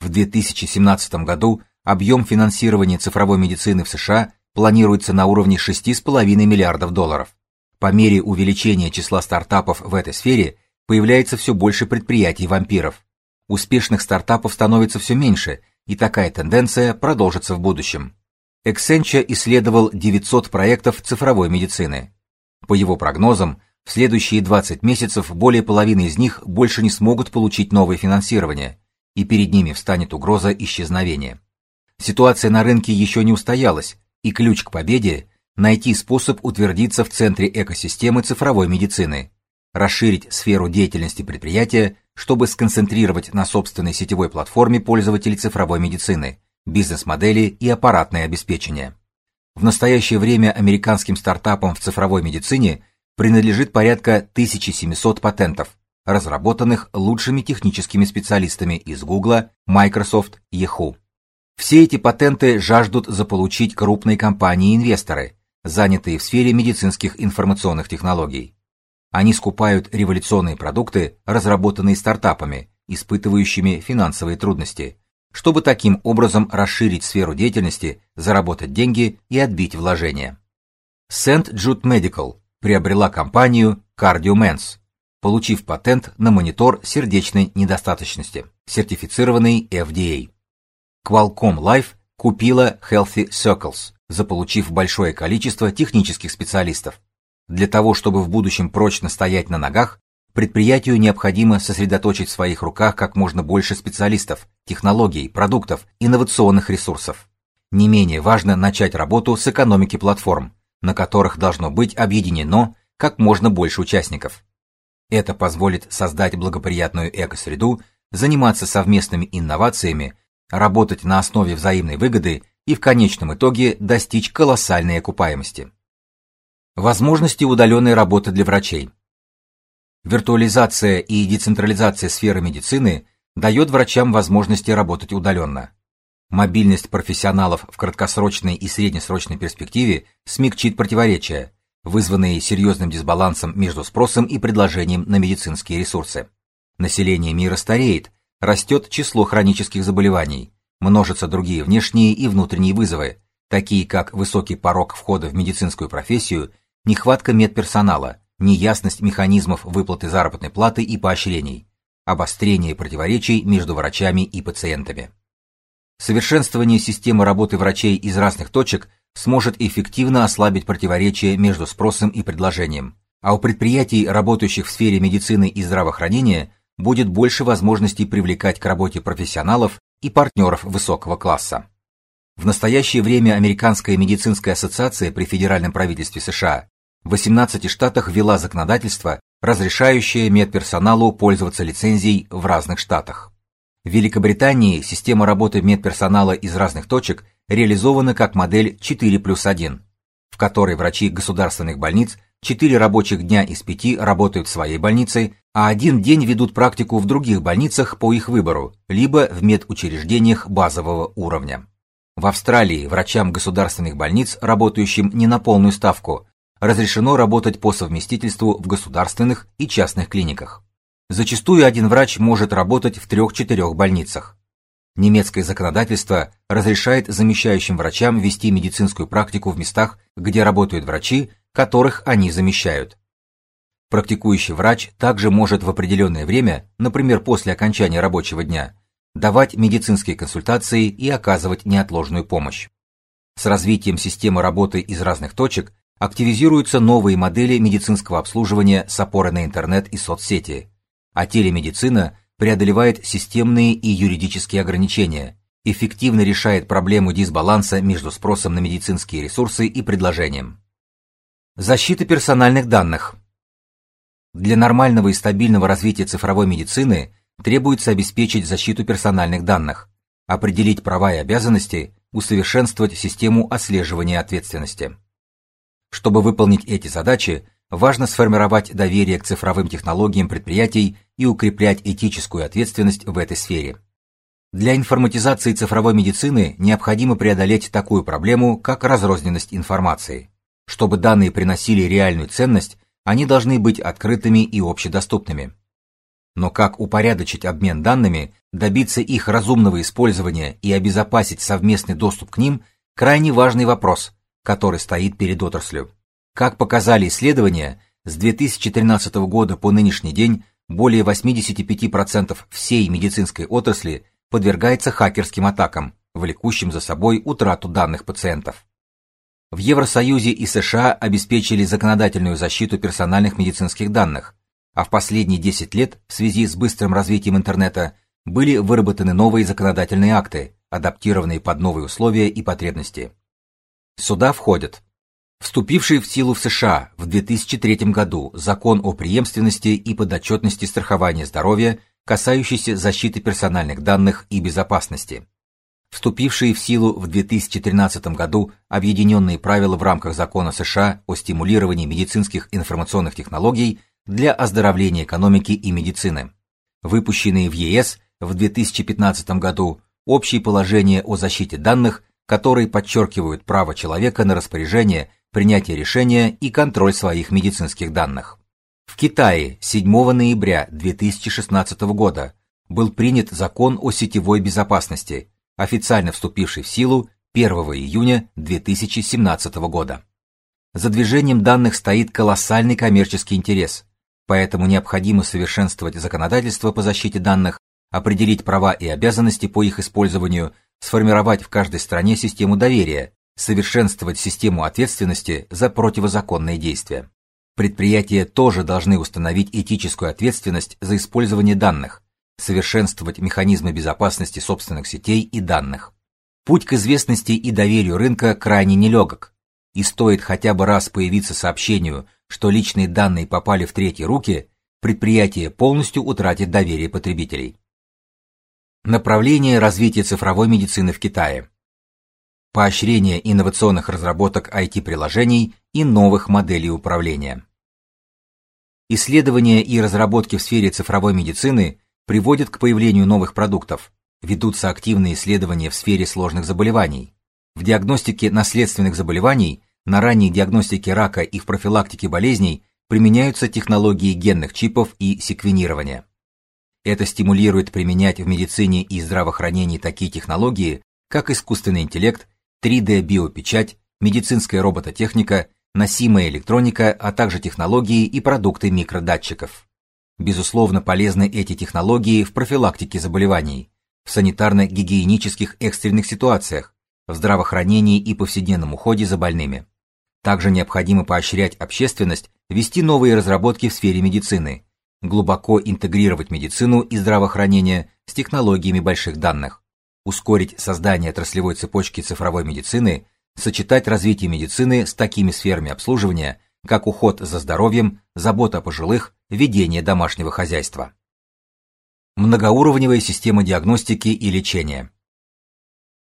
Speaker 2: В 2017 году объем финансирования цифровой медицины в США планируется на уровне 6,5 миллиардов долларов. По мере увеличения числа стартапов в этой сфере появляется все больше предприятий-вампиров. Успешных стартапов становится все меньше, и такая тенденция продолжится в будущем. Accenture исследовал 900 проектов цифровой медицины. По его прогнозам, в следующие 20 месяцев более половины из них больше не смогут получить новое финансирование, и перед ними встанет угроза исчезновения. Ситуация на рынке еще не устоялась, и ключ к победе найти способ утвердиться в центре экосистемы цифровой медицины, расширить сферу деятельности предприятия, чтобы сконцентрировать на собственной сетевой платформе пользователей цифровой медицины, бизнес-модели и аппаратное обеспечение. В настоящее время американским стартапам в цифровой медицине принадлежит порядка 1700 патентов, разработанных лучшими техническими специалистами из Google, Microsoft, Yahoo. Все эти патенты жаждут заполучить крупные компании-инвесторы, занятые в сфере медицинских информационных технологий. Они скупают революционные продукты, разработанные стартапами, испытывающими финансовые трудности, чтобы таким образом расширить сферу деятельности, заработать деньги и отбить вложения. St. Jude Medical приобрела компанию CardioMens, получив патент на монитор сердечной недостаточности, сертифицированный FDA. Qualcomm Life купила Healthy Circles, заполучив большое количество технических специалистов. Для того, чтобы в будущем прочно стоять на ногах, предприятию необходимо сосредоточить в своих руках как можно больше специалистов, технологий, продуктов, инновационных ресурсов. Не менее важно начать работу с экономики платформ, на которых должно быть объединено как можно больше участников. Это позволит создать благоприятную экосреду, заниматься совместными инновациями, работать на основе взаимной выгоды и в конечном итоге достичь колоссальной окупаемости. Возможности удаленной работы для врачей. Виртуализация и децентрализация сферы медицины дает врачам возможности работать удаленно. Мобильность профессионалов в краткосрочной и среднесрочной перспективе смягчит противоречия, вызванные серьезным дисбалансом между спросом и предложением на медицинские ресурсы. Население мира стареет, растет число хронических заболеваний, множатся другие внешние и внутренние вызовы, такие как высокий порог входа в медицинскую профессию, нехватка медперсонала, неясность механизмов выплаты заработной платы и поощрений, обострение противоречий между врачами и пациентами. Совершенствование системы работы врачей из разных точек сможет эффективно ослабить противоречия между спросом и предложением, а у предприятий, работающих в сфере медицины и здравоохранения, будет больше возможностей привлекать к работе профессионалов и партнеров высокого класса. В настоящее время Американская медицинская ассоциация при федеральном правительстве США в 18 штатах ввела законодательство, разрешающее медперсоналу пользоваться лицензией в разных штатах. В Великобритании система работы медперсонала из разных точек реализована как модель 4 плюс 1, в которой врачи государственных больниц 4 рабочих дня из 5 работают в своей больнице, а один день ведут практику в других больницах по их выбору, либо в медучреждениях базового уровня. В Австралии врачам государственных больниц, работающим не на полную ставку, разрешено работать по совместительству в государственных и частных клиниках. Зачастую один врач может работать в трех-четырех больницах. Немецкое законодательство разрешает замещающим врачам вести медицинскую практику в местах, где работают врачи, которых они замещают. Практикующий врач также может в определенное время, например, после окончания рабочего дня, давать медицинские консультации и оказывать неотложную помощь. С развитием системы работы из разных точек активизируются новые модели медицинского обслуживания с опорой на интернет и соцсети, а телемедицина преодолевает системные и юридические ограничения, эффективно решает проблему дисбаланса между спросом на медицинские ресурсы и предложением. Защита персональных данных. Для нормального и стабильного развития цифровой медицины требуется обеспечить защиту персональных данных, определить права и обязанности, усовершенствовать систему отслеживания ответственности. Чтобы выполнить эти задачи, важно сформировать доверие к цифровым технологиям предприятий и укреплять этическую ответственность в этой сфере. Для информатизации цифровой медицины необходимо преодолеть такую проблему, как разрозненность информации. Чтобы данные приносили реальную ценность, они должны быть открытыми и общедоступными. Но как упорядочить обмен данными, добиться их разумного использования и обезопасить совместный доступ к ним крайне важный вопрос, который стоит перед отраслью. Как показали исследования, с 2013 года по нынешний день более 85% всей медицинской отрасли подвергается хакерским атакам, влекущим за собой утрату данных пациентов. В Евросоюзе и США обеспечили законодательную защиту персональных медицинских данных, а в последние 10 лет в связи с быстрым развитием интернета были выработаны новые законодательные акты, адаптированные под новые условия и потребности. Сюда входят вступивший в силу в США в 2003 году Закон о преемственности и подотчетности страхования здоровья, касающийся защиты персональных данных и безопасности. Вступившие в силу в 2013 году объединенные правила в рамках Закона США о стимулировании медицинских информационных технологий для оздоровления экономики и медицины, выпущенные в ЕС в 2015 году общие положения о защите данных, которые подчеркивают право человека на распоряжение, принятие решения и контроль своих медицинских данных. В Китае 7 ноября 2016 года был принят закон о сетевой безопасности, официально вступивший в силу 1 июня 2017 года. За движением данных стоит колоссальный коммерческий интерес, Поэтому необходимо совершенствовать законодательство по защите данных, определить права и обязанности по их использованию, сформировать в каждой стране систему доверия, совершенствовать систему ответственности за противозаконные действия. Предприятия тоже должны установить этическую ответственность за использование данных, совершенствовать механизмы безопасности собственных сетей и данных. Путь к известности и доверию рынка крайне нелегок, и стоит хотя бы раз появиться сообщению, что личные данные попали в третьи руки, предприятие полностью утратит доверие потребителей. Направление развития цифровой медицины в Китае. Поощрение инновационных разработок IT-приложений и новых моделей управления. Исследования и разработки в сфере цифровой медицины приводят к появлению новых продуктов. Ведутся активные исследования в сфере сложных заболеваний. В диагностике наследственных заболеваний на ранней диагностике рака и в профилактике болезней применяются технологии генных чипов и секвенирования. Это стимулирует применять в медицине и здравоохранении такие технологии, как искусственный интеллект, 3D-биопечать, медицинская робототехника, носимая электроника, а также технологии и продукты микродатчиков. Безусловно, полезны эти технологии в профилактике заболеваний, в санитарно-гигиенических экстренных ситуациях, в здравоохранении и повседневном уходе за больными. Также необходимо поощрять общественность вести новые разработки в сфере медицины, глубоко интегрировать медицину и здравоохранение с технологиями больших данных, ускорить создание отраслевой цепочки цифровой медицины, сочетать развитие медицины с такими сферами обслуживания, как уход за здоровьем, забота о пожилых, ведение домашнего хозяйства. Многоуровневая система диагностики и лечения.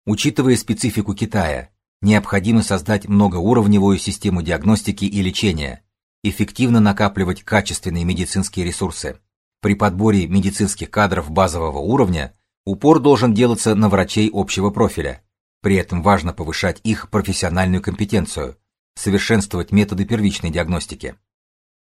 Speaker 2: Учитывая специфику Китая, необходимо создать многоуровневую систему диагностики и лечения, эффективно накапливать качественные медицинские ресурсы. При подборе медицинских кадров базового уровня упор должен делаться на врачей общего профиля. При этом важно повышать их профессиональную компетенцию, совершенствовать методы первичной диагностики.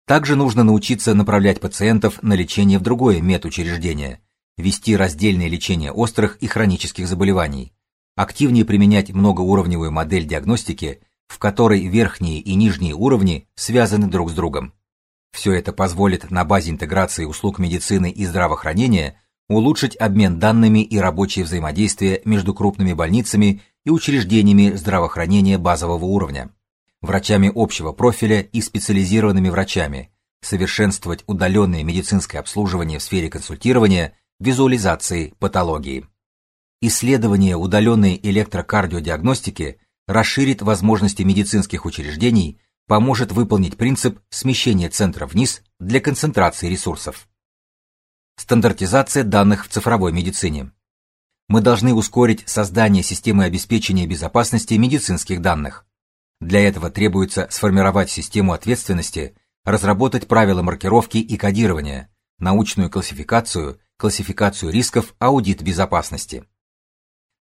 Speaker 2: Также нужно научиться направлять пациентов на лечение в другое медучреждение, вести раздельное лечение острых и хронических заболеваний, активнее применять многоуровневую модель диагностики, в которой верхние и нижние уровни связаны друг с другом. Все это позволит на базе интеграции услуг медицины и здравоохранения улучшить обмен данными и рабочее взаимодействие между крупными больницами и учреждениями здравоохранения базового уровня, врачами общего профиля и специализированными врачами, совершенствовать удаленное медицинское обслуживание в сфере консультирования, визуализации, патологии. Исследование удаленной электрокардиодиагностики расширит возможности медицинских учреждений, поможет выполнить принцип смещения центра вниз для концентрации ресурсов. Стандартизация данных в цифровой медицине. Мы должны ускорить создание системы обеспечения безопасности медицинских данных. Для этого требуется сформировать систему ответственности, разработать правила маркировки и кодирования, научную классификацию, классификацию рисков, аудит безопасности.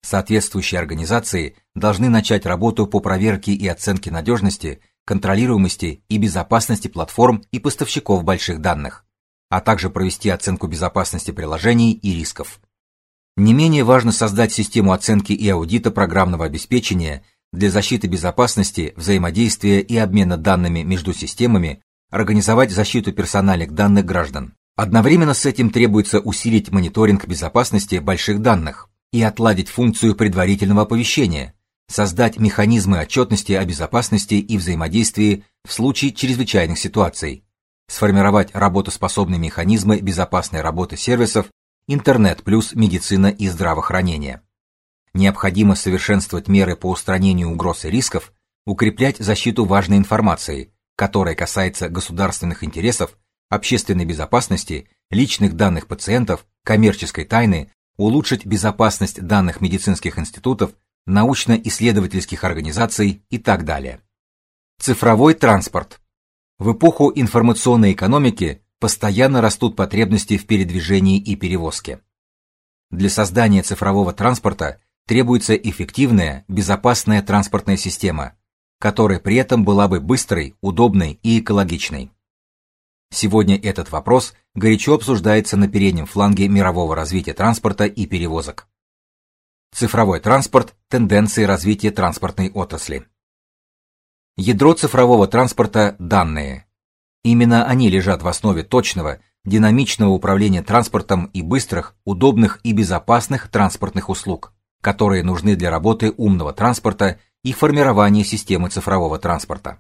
Speaker 2: Соответствующие организации должны начать работу по проверке и оценке надежности, контролируемости и безопасности платформ и поставщиков больших данных, а также провести оценку безопасности приложений и рисков. Не менее важно создать систему оценки и аудита программного обеспечения для защиты безопасности, взаимодействия и обмена данными между системами, организовать защиту персональных данных граждан. Одновременно с этим требуется усилить мониторинг безопасности больших данных, и отладить функцию предварительного оповещения, создать механизмы отчетности о безопасности и взаимодействии в случае чрезвычайных ситуаций, сформировать работоспособные механизмы безопасной работы сервисов интернет плюс медицина и здравоохранение. Необходимо совершенствовать меры по устранению угроз и рисков, укреплять защиту важной информации, которая касается государственных интересов, общественной безопасности, личных данных пациентов, коммерческой тайны, улучшить безопасность данных медицинских институтов, научно-исследовательских организаций и так далее. Цифровой транспорт. В эпоху информационной экономики постоянно растут потребности в передвижении и перевозке. Для создания цифрового транспорта требуется эффективная, безопасная транспортная система, которая при этом была бы быстрой, удобной и экологичной. Сегодня этот вопрос горячо обсуждается на переднем фланге мирового развития транспорта и перевозок. Цифровой транспорт тенденции развития транспортной отрасли. Ядро цифрового транспорта данные. Именно они лежат в основе точного, динамичного управления транспортом и быстрых, удобных и безопасных транспортных услуг, которые нужны для работы умного транспорта и формирования системы цифрового транспорта.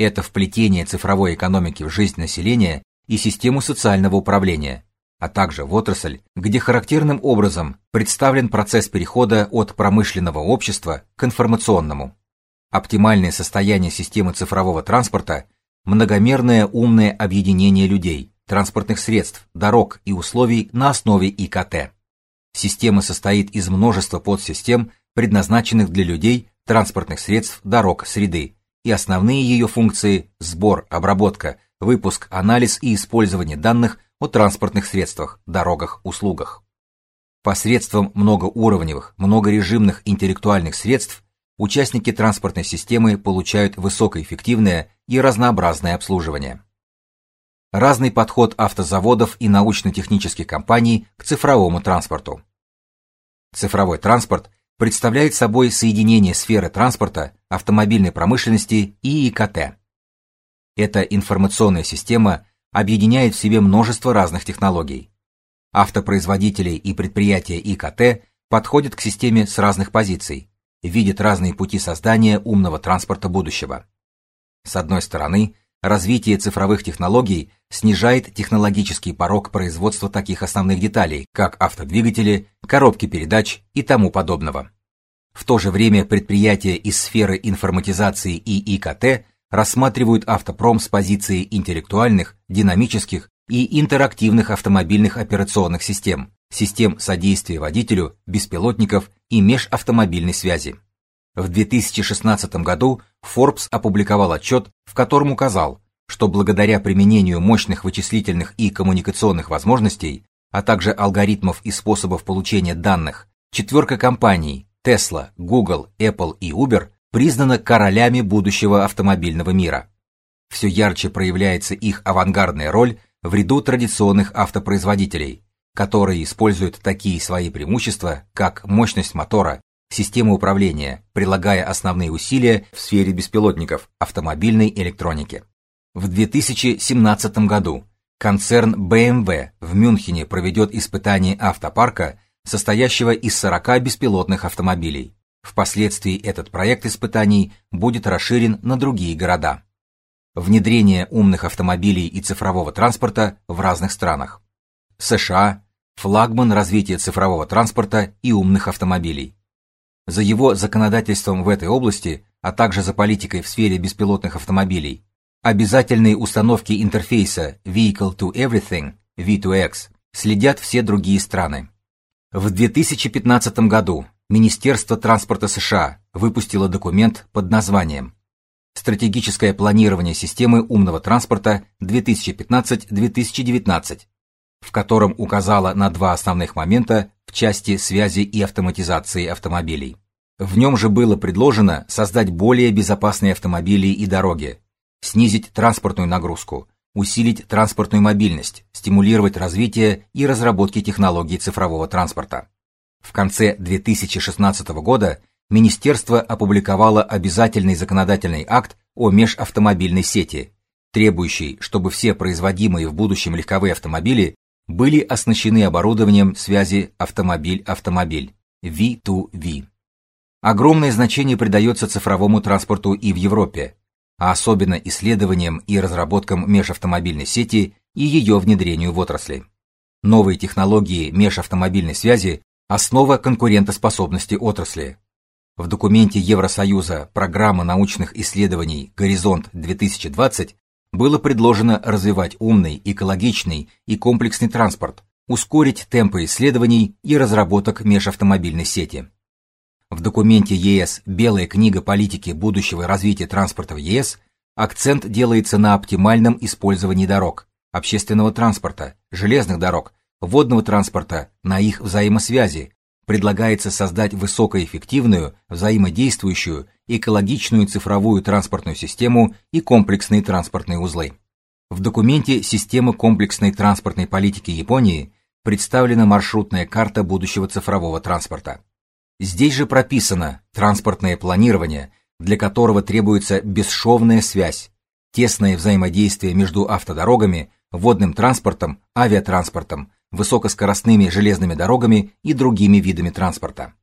Speaker 2: Это вплетение цифровой экономики в жизнь населения и систему социального управления, а также в отрасль, где характерным образом представлен процесс перехода от промышленного общества к информационному. Оптимальное состояние системы цифрового транспорта многомерное умное объединение людей, транспортных средств, дорог и условий на основе ИКТ. Система состоит из множества подсистем, предназначенных для людей, транспортных средств, дорог, среды, и основные ее функции сбор, обработка, выпуск, анализ и использование данных о транспортных средствах, дорогах, услугах. Посредством многоуровневых, многорежимных интеллектуальных средств участники транспортной системы получают высокоэффективное и разнообразное обслуживание. разный подход автозаводов и научно-технических компаний к цифровому транспорту. Цифровой транспорт представляет собой соединение сферы транспорта, автомобильной промышленности и ИКТ. Эта информационная система объединяет в себе множество разных технологий. Автопроизводители и предприятия ИКТ подходят к системе с разных позиций, видят разные пути создания умного транспорта будущего. С одной стороны, развитие цифровых технологий снижает технологический порог производства таких основных деталей, как автодвигатели, коробки передач и тому подобного. В то же время предприятия из сферы информатизации и ИКТ рассматривают автопром с позиции интеллектуальных, динамических и интерактивных автомобильных операционных систем, систем содействия водителю, беспилотников и межавтомобильной связи. В 2016 году Forbes опубликовал отчет, в котором указал, что благодаря применению мощных вычислительных и коммуникационных возможностей, а также алгоритмов и способов получения данных, четверка компаний Tesla, Google, Apple и Uber признана королями будущего автомобильного мира. Все ярче проявляется их авангардная роль в ряду традиционных автопроизводителей, которые используют такие свои преимущества, как мощность мотора, система управления, прилагая основные усилия в сфере беспилотников, автомобильной электроники. В 2017 году концерн BMW в Мюнхене проведет испытание автопарка, состоящего из 40 беспилотных автомобилей. Впоследствии этот проект испытаний будет расширен на другие города. Внедрение умных автомобилей и цифрового транспорта в разных странах. США флагман развития цифрового транспорта и умных автомобилей. За его законодательством в этой области, а также за политикой в сфере беспилотных автомобилей Обязательные установки интерфейса Vehicle to Everything V2X следят все другие страны. В 2015 году Министерство транспорта США выпустило документ под названием Стратегическое планирование системы умного транспорта 2015-2019, в котором указало на два основных момента в части связи и автоматизации автомобилей. В нем же было предложено создать более безопасные автомобили и дороги, снизить транспортную нагрузку, усилить транспортную мобильность, стимулировать развитие и разработки технологий цифрового транспорта. В конце 2016 года министерство опубликовало обязательный законодательный акт о межавтомобильной сети, требующий, чтобы все производимые в будущем легковые автомобили были оснащены оборудованием связи автомобиль-автомобиль V2V. Огромное значение придается цифровому транспорту и в Европе, а особенно исследованиям и разработкам межавтомобильной сети и ее внедрению в отрасли. Новые технологии межавтомобильной связи основа конкурентоспособности отрасли. В документе Евросоюза Программа научных исследований Горизонт 2020 было предложено развивать умный, экологичный и комплексный транспорт, ускорить темпы исследований и разработок межавтомобильной сети. В документе ЕС Белая книга политики будущего развития транспорта в ЕС акцент делается на оптимальном использовании дорог, общественного транспорта, железных дорог, водного транспорта, на их взаимосвязи. Предлагается создать высокоэффективную, взаимодействующую, экологичную цифровую транспортную систему и комплексные транспортные узлы. В документе Система комплексной транспортной политики Японии представлена маршрутная карта будущего цифрового транспорта. Здесь же прописано транспортное планирование, для которого требуется бесшовная связь, тесное взаимодействие между автодорогами, водным транспортом, авиатранспортом, высокоскоростными железными дорогами и другими видами транспорта.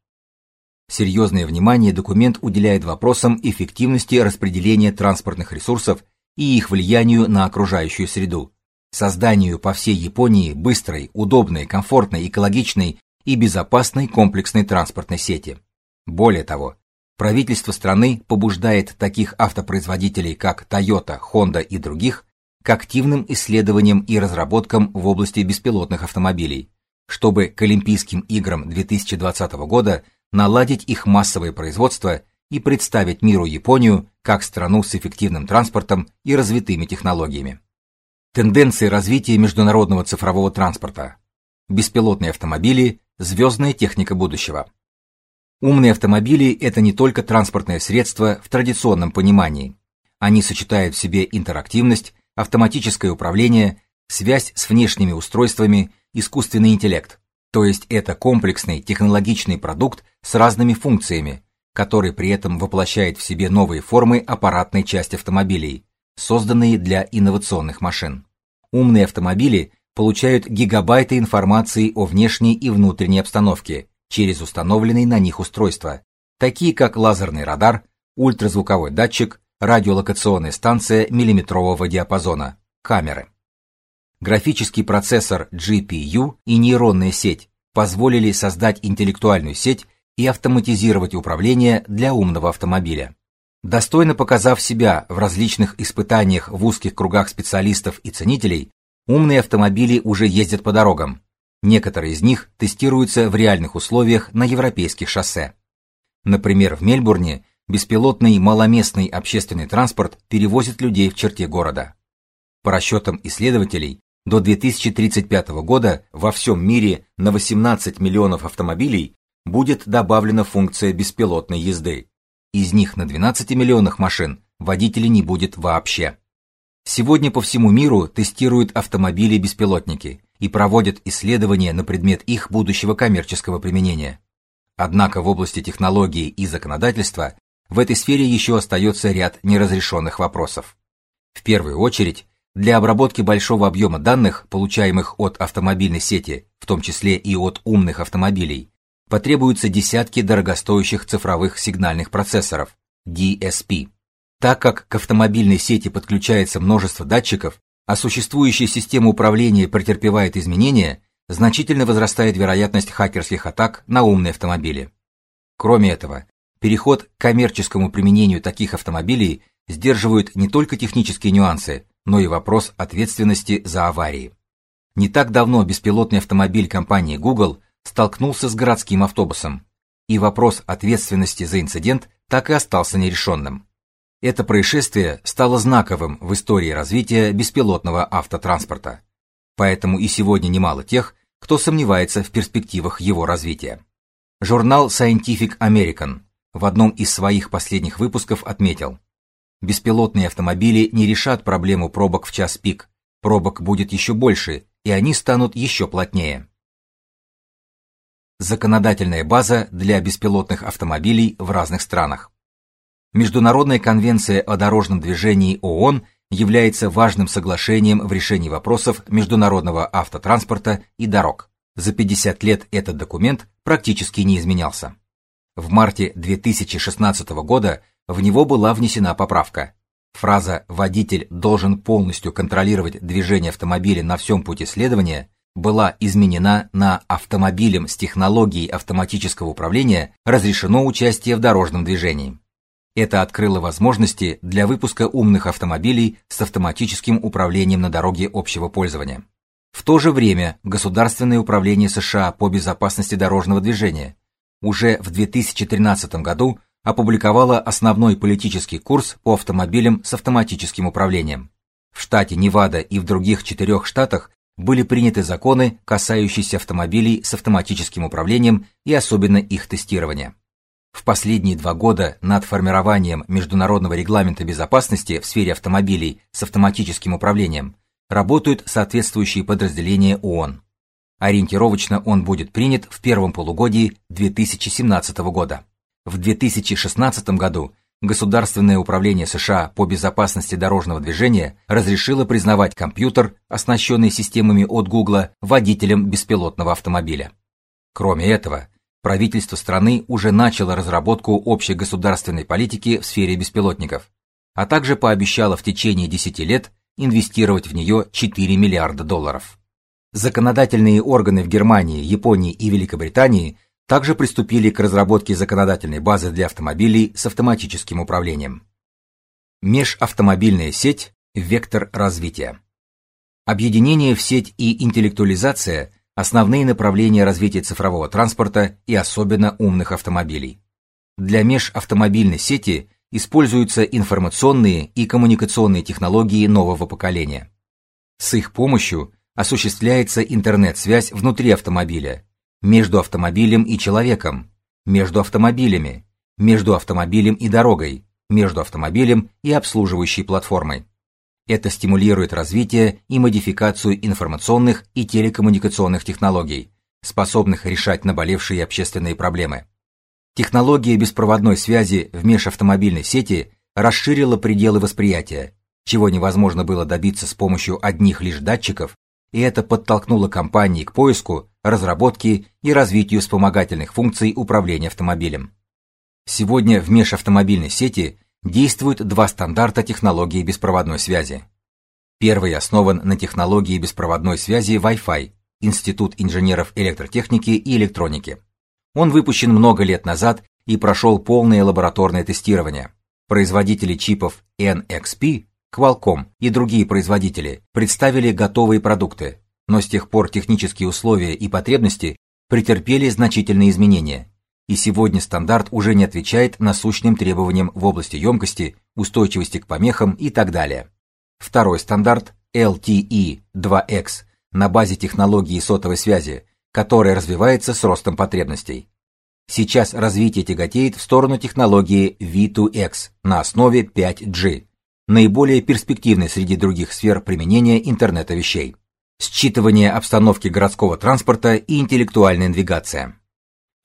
Speaker 2: Серьезное внимание документ уделяет вопросам эффективности распределения транспортных ресурсов и их влиянию на окружающую среду, созданию по всей Японии быстрой, удобной, комфортной, экологичной и безопасной комплексной транспортной сети. Более того, правительство страны побуждает таких автопроизводителей, как Toyota, Honda и других, к активным исследованиям и разработкам в области беспилотных автомобилей, чтобы к Олимпийским играм 2020 года наладить их массовое производство и представить миру Японию как страну с эффективным транспортом и развитыми технологиями. Тенденции развития международного цифрового транспорта. Беспилотные автомобили, Звездная техника будущего. Умные автомобили это не только транспортное средство в традиционном понимании. Они сочетают в себе интерактивность, автоматическое управление, связь с внешними устройствами, искусственный интеллект. То есть это комплексный технологичный продукт с разными функциями, который при этом воплощает в себе новые формы аппаратной части автомобилей, созданные для инновационных машин. Умные автомобили получают гигабайты информации о внешней и внутренней обстановке через установленные на них устройства, такие как лазерный радар, ультразвуковой датчик, радиолокационная станция миллиметрового диапазона, камеры. Графический процессор GPU и нейронная сеть позволили создать интеллектуальную сеть и автоматизировать управление для умного автомобиля. Достойно показав себя в различных испытаниях в узких кругах специалистов и ценителей, умные автомобили уже ездят по дорогам. Некоторые из них тестируются в реальных условиях на европейских шоссе. Например, в Мельбурне беспилотный маломестный общественный транспорт перевозит людей в черте города. По расчетам исследователей, до 2035 года во всем мире на 18 миллионов автомобилей будет добавлена функция беспилотной езды. Из них на 12 миллионах машин водителей не будет вообще. Сегодня по всему миру тестируют автомобили-беспилотники и проводят исследования на предмет их будущего коммерческого применения. Однако в области технологий и законодательства в этой сфере еще остается ряд неразрешенных вопросов. В первую очередь, для обработки большого объема данных, получаемых от автомобильной сети, в том числе и от умных автомобилей, потребуются десятки дорогостоящих цифровых сигнальных процессоров DSP. Так как к автомобильной сети подключается множество датчиков, а существующая система управления претерпевает изменения, значительно возрастает вероятность хакерских атак на умные автомобили. Кроме этого, переход к коммерческому применению таких автомобилей сдерживают не только технические нюансы, но и вопрос ответственности за аварии. Не так давно беспилотный автомобиль компании Google столкнулся с городским автобусом, и вопрос ответственности за инцидент так и остался нерешенным. Это происшествие стало знаковым в истории развития беспилотного автотранспорта. Поэтому и сегодня немало тех, кто сомневается в перспективах его развития. Журнал Scientific American в одном из своих последних выпусков отметил: беспилотные автомобили не решат проблему пробок в час пик. Пробок будет еще больше, и они станут еще плотнее. Законодательная база для беспилотных автомобилей в разных странах. Международная конвенция о дорожном движении ООН является важным соглашением в решении вопросов международного автотранспорта и дорог. За 50 лет этот документ практически не изменялся. В марте 2016 года в него была внесена поправка. Фраза водитель должен полностью контролировать движение автомобиля на всем пути следования была изменена на автомобилем с технологией автоматического управления разрешено участие в дорожном движении. Это открыло возможности для выпуска умных автомобилей с автоматическим управлением на дороге общего пользования. В то же время Государственное управление США по безопасности дорожного движения уже в 2013 году опубликовало основной политический курс по автомобилям с автоматическим управлением. В штате Невада и в других четырех штатах были приняты законы, касающиеся автомобилей с автоматическим управлением и особенно их тестирования. В последние два года над формированием международного регламента безопасности в сфере автомобилей с автоматическим управлением работают соответствующие подразделения ООН. Ориентировочно он будет принят в первом полугодии 2017 года. В 2016 году Государственное управление США по безопасности дорожного движения разрешило признавать компьютер, оснащенный системами от Google, водителем беспилотного автомобиля. Кроме этого, правительство страны уже начало разработку общей государственной политики в сфере беспилотников, а также пообещало в течение 10 лет инвестировать в нее 4 миллиарда долларов. Законодательные органы в Германии, Японии и Великобритании также приступили к разработке законодательной базы для автомобилей с автоматическим управлением. Межавтомобильная сеть вектор развития. Объединение в сеть и интеллектуализация основные направления развития цифрового транспорта и особенно умных автомобилей. Для межавтомобильной сети используются информационные и коммуникационные технологии нового поколения. С их помощью осуществляется интернет-связь внутри автомобиля, между автомобилем и человеком, между автомобилями, между автомобилем и дорогой, между автомобилем и обслуживающей платформой. Это стимулирует развитие и модификацию информационных и телекоммуникационных технологий, способных решать наболевшие общественные проблемы. Технология беспроводной связи в межавтомобильной сети расширила пределы восприятия, чего невозможно было добиться с помощью одних лишь датчиков, и это подтолкнуло компании к поиску, разработке и развитию вспомогательных функций управления автомобилем. Сегодня в межавтомобильной сети действуют два стандарта технологии беспроводной связи. Первый основан на технологии беспроводной связи Wi-Fi, Институт инженеров электротехники и электроники. Он выпущен много лет назад и прошел полное лабораторное тестирование. Производители чипов NXP, Qualcomm и другие производители представили готовые продукты, но с тех пор технические условия и потребности претерпели значительные изменения. И сегодня стандарт уже не отвечает насущным требованиям в области емкости, устойчивости к помехам и так далее. Второй стандарт LTE-2X на базе технологии сотовой связи которая развивается с ростом потребностей. Сейчас развитие тяготеет в сторону технологии V2X на основе 5G, наиболее перспективной среди других сфер применения интернета вещей. Считывание обстановки городского транспорта и интеллектуальная навигация.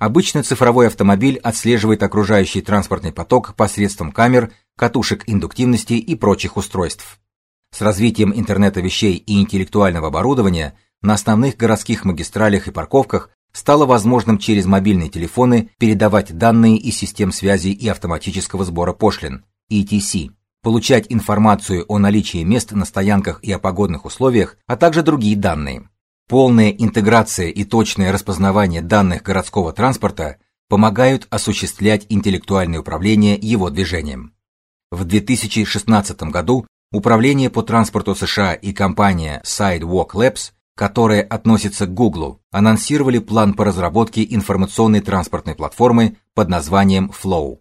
Speaker 2: Обычно цифровой автомобиль отслеживает окружающий транспортный поток посредством камер, катушек индуктивности и прочих устройств. С развитием интернета вещей и интеллектуального оборудования на основных городских магистралях и парковках стало возможным через мобильные телефоны передавать данные из систем связи и автоматического сбора пошлин ETC, получать информацию о наличии мест на стоянках и о погодных условиях, а также другие данные. Полная интеграция и точное распознавание данных городского транспорта помогают осуществлять интеллектуальное управление его движением. В 2016 году Управление по транспорту США и компания Sidewalk Labs которое относится к Google, анонсировали план по разработке информационной транспортной платформы под названием Flow.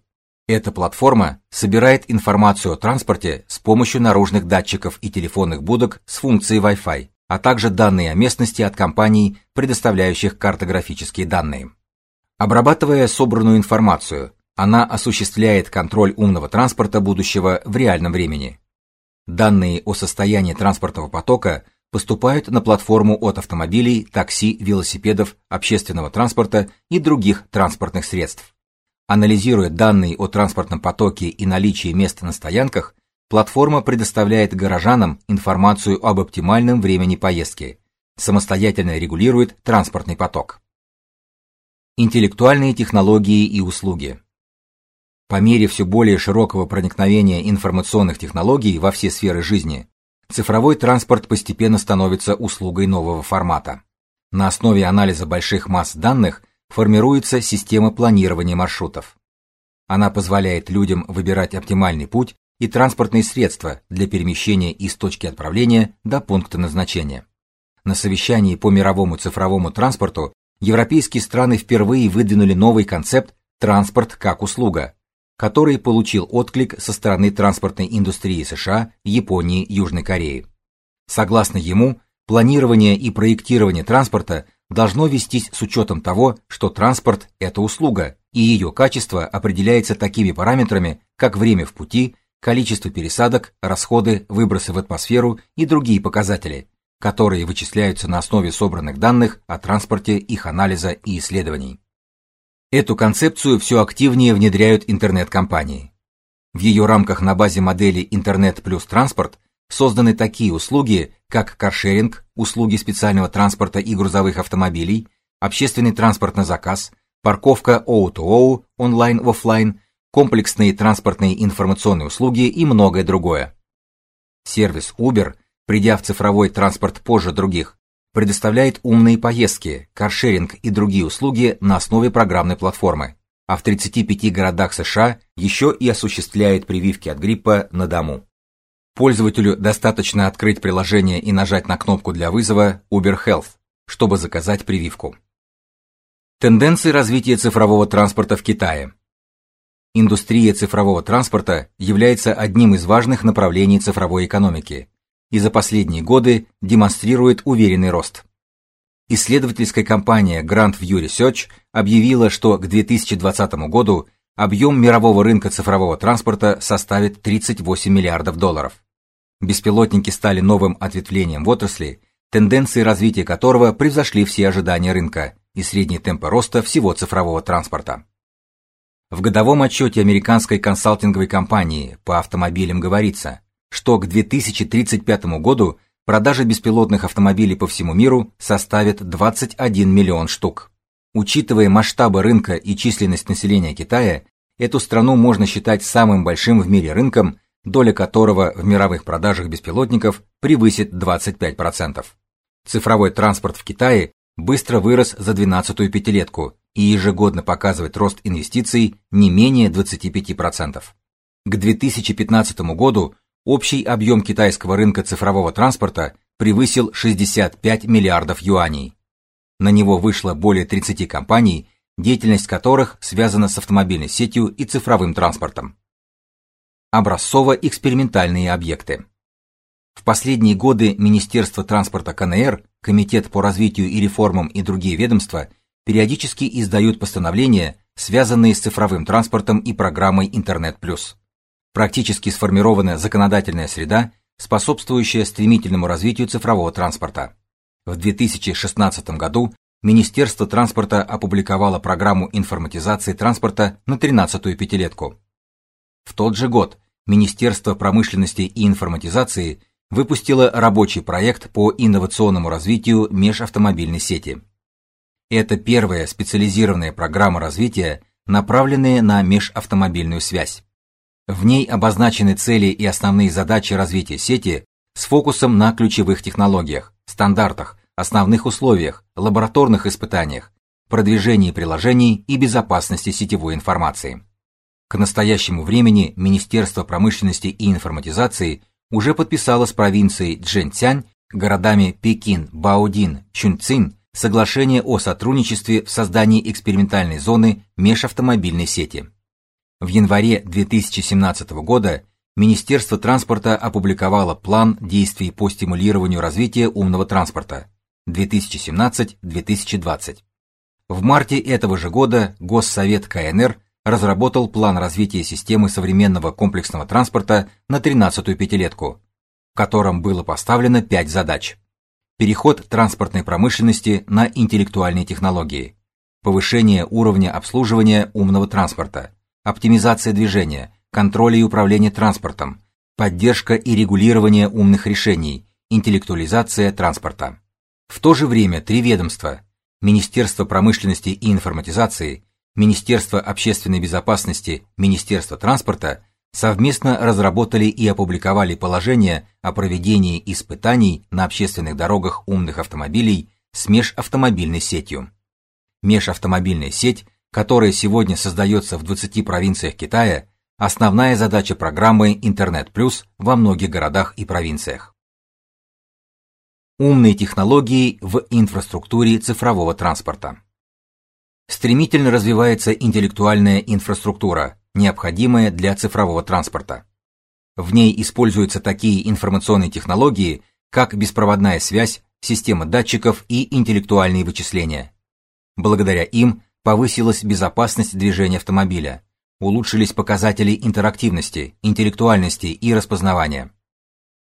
Speaker 2: Эта платформа собирает информацию о транспорте с помощью наружных датчиков и телефонных будок с функцией Wi-Fi, а также данные о местности от компаний, предоставляющих картографические данные. Обрабатывая собранную информацию, она осуществляет контроль умного транспорта будущего в реальном времени. Данные о состоянии транспортного потока поступают на платформу от автомобилей, такси, велосипедов, общественного транспорта и других транспортных средств. Анализируя данные о транспортном потоке и наличии мест на стоянках, платформа предоставляет горожанам информацию об оптимальном времени поездки, самостоятельно регулирует транспортный поток. Интеллектуальные технологии и услуги. По мере все более широкого проникновения информационных технологий во все сферы жизни, цифровой транспорт постепенно становится услугой нового формата. На основе анализа больших масс данных формируется система планирования маршрутов. Она позволяет людям выбирать оптимальный путь и транспортные средства для перемещения из точки отправления до пункта назначения. На совещании по мировому цифровому транспорту европейские страны впервые выдвинули новый концепт транспорт как услуга, который получил отклик со стороны транспортной индустрии США, Японии, Южной Кореи. Согласно ему, планирование и проектирование транспорта должно вестись с учетом того, что транспорт это услуга, и ее качество определяется такими параметрами, как время в пути, количество пересадок, расходы, выбросы в атмосферу и другие показатели, которые вычисляются на основе собранных данных о транспорте, их анализа и исследований. Эту концепцию все активнее внедряют интернет-компании. В ее рамках на базе модели интернет плюс транспорт созданы такие услуги, как каршеринг, услуги специального транспорта и грузовых автомобилей, общественный транспорт на заказ, парковка O2O, онлайн-офлайн, комплексные транспортные информационные услуги и многое другое. Сервис Uber, придя в цифровой транспорт позже других, предоставляет умные поездки, каршеринг и другие услуги на основе программной платформы, а в 35 городах США еще и осуществляет прививки от гриппа на дому. Пользователю достаточно открыть приложение и нажать на кнопку для вызова Uber Health, чтобы заказать прививку. Тенденции развития цифрового транспорта в Китае. Индустрия цифрового транспорта является одним из важных направлений цифровой экономики и за последние годы демонстрирует уверенный рост. Исследовательская компания Grand View Research объявила, что к 2020 году объем мирового рынка цифрового транспорта составит 38 миллиардов долларов. Беспилотники стали новым ответвлением в отрасли, тенденции развития которого превзошли все ожидания рынка и средние темпы роста всего цифрового транспорта. В годовом отчете американской консалтинговой компании по автомобилям говорится, что к 2035 году продажи беспилотных автомобилей по всему миру составят 21 миллион штук. Учитывая масштабы рынка и численность населения Китая, эту страну можно считать самым большим в мире рынком, доля которого в мировых продажах беспилотников превысит 25%. Цифровой транспорт в Китае быстро вырос за 12-ю пятилетку и ежегодно показывает рост инвестиций не менее 25%. К 2015 году общий объем китайского рынка цифрового транспорта превысил 65 миллиардов юаней. На него вышло более 30 компаний, деятельность которых связана с автомобильной сетью и цифровым транспортом. Образцово-экспериментальные объекты. В последние годы Министерство транспорта КНР, Комитет по развитию и реформам и другие ведомства периодически издают постановления, связанные с цифровым транспортом и программой Интернет плюс. Практически сформирована законодательная среда, способствующая стремительному развитию цифрового транспорта. В 2016 году Министерство транспорта опубликовало программу информатизации транспорта на 13-ю пятилетку. В тот же год Министерство промышленности и информатизации выпустило рабочий проект по инновационному развитию межавтомобильной сети. Это первая специализированная программа развития, направленная на межавтомобильную связь. В ней обозначены цели и основные задачи развития сети с фокусом на ключевых технологиях, стандартах, основных условиях, лабораторных испытаниях, продвижении приложений и безопасности сетевой информации. К настоящему времени Министерство промышленности и информатизации уже подписало с провинцией Чжэнцзянь, городами Пекин, Баодин, Чунцин соглашение о сотрудничестве в создании экспериментальной зоны межавтомобильной сети. В январе 2017 года Министерство транспорта опубликовало план действий по стимулированию развития умного транспорта 2017-2020. В марте этого же года Госсовет КНР разработал план развития системы современного комплексного транспорта на 13-ю пятилетку, в котором было поставлено пять задач: переход транспортной промышленности на интеллектуальные технологии, повышение уровня обслуживания умного транспорта, оптимизация движения, контроль и управление транспортом, поддержка и регулирование умных решений, интеллектуализация транспорта. В то же время три ведомства: Министерство промышленности и информатизации, Министерство общественной безопасности, Министерство транспорта совместно разработали и опубликовали положение о проведении испытаний на общественных дорогах умных автомобилей с межавтомобильной сетью. Межавтомобильная сеть, которая сегодня создается в 20 провинциях Китая, основная задача программы Интернет плюс во многих городах и провинциях. Умные технологии в инфраструктуре цифрового транспорта. Стремительно развивается интеллектуальная инфраструктура, необходимая для цифрового транспорта. В ней используются такие информационные технологии, как беспроводная связь, система датчиков и интеллектуальные вычисления. Благодаря им повысилась безопасность движения автомобиля, улучшились показатели интерактивности, интеллектуальности и распознавания.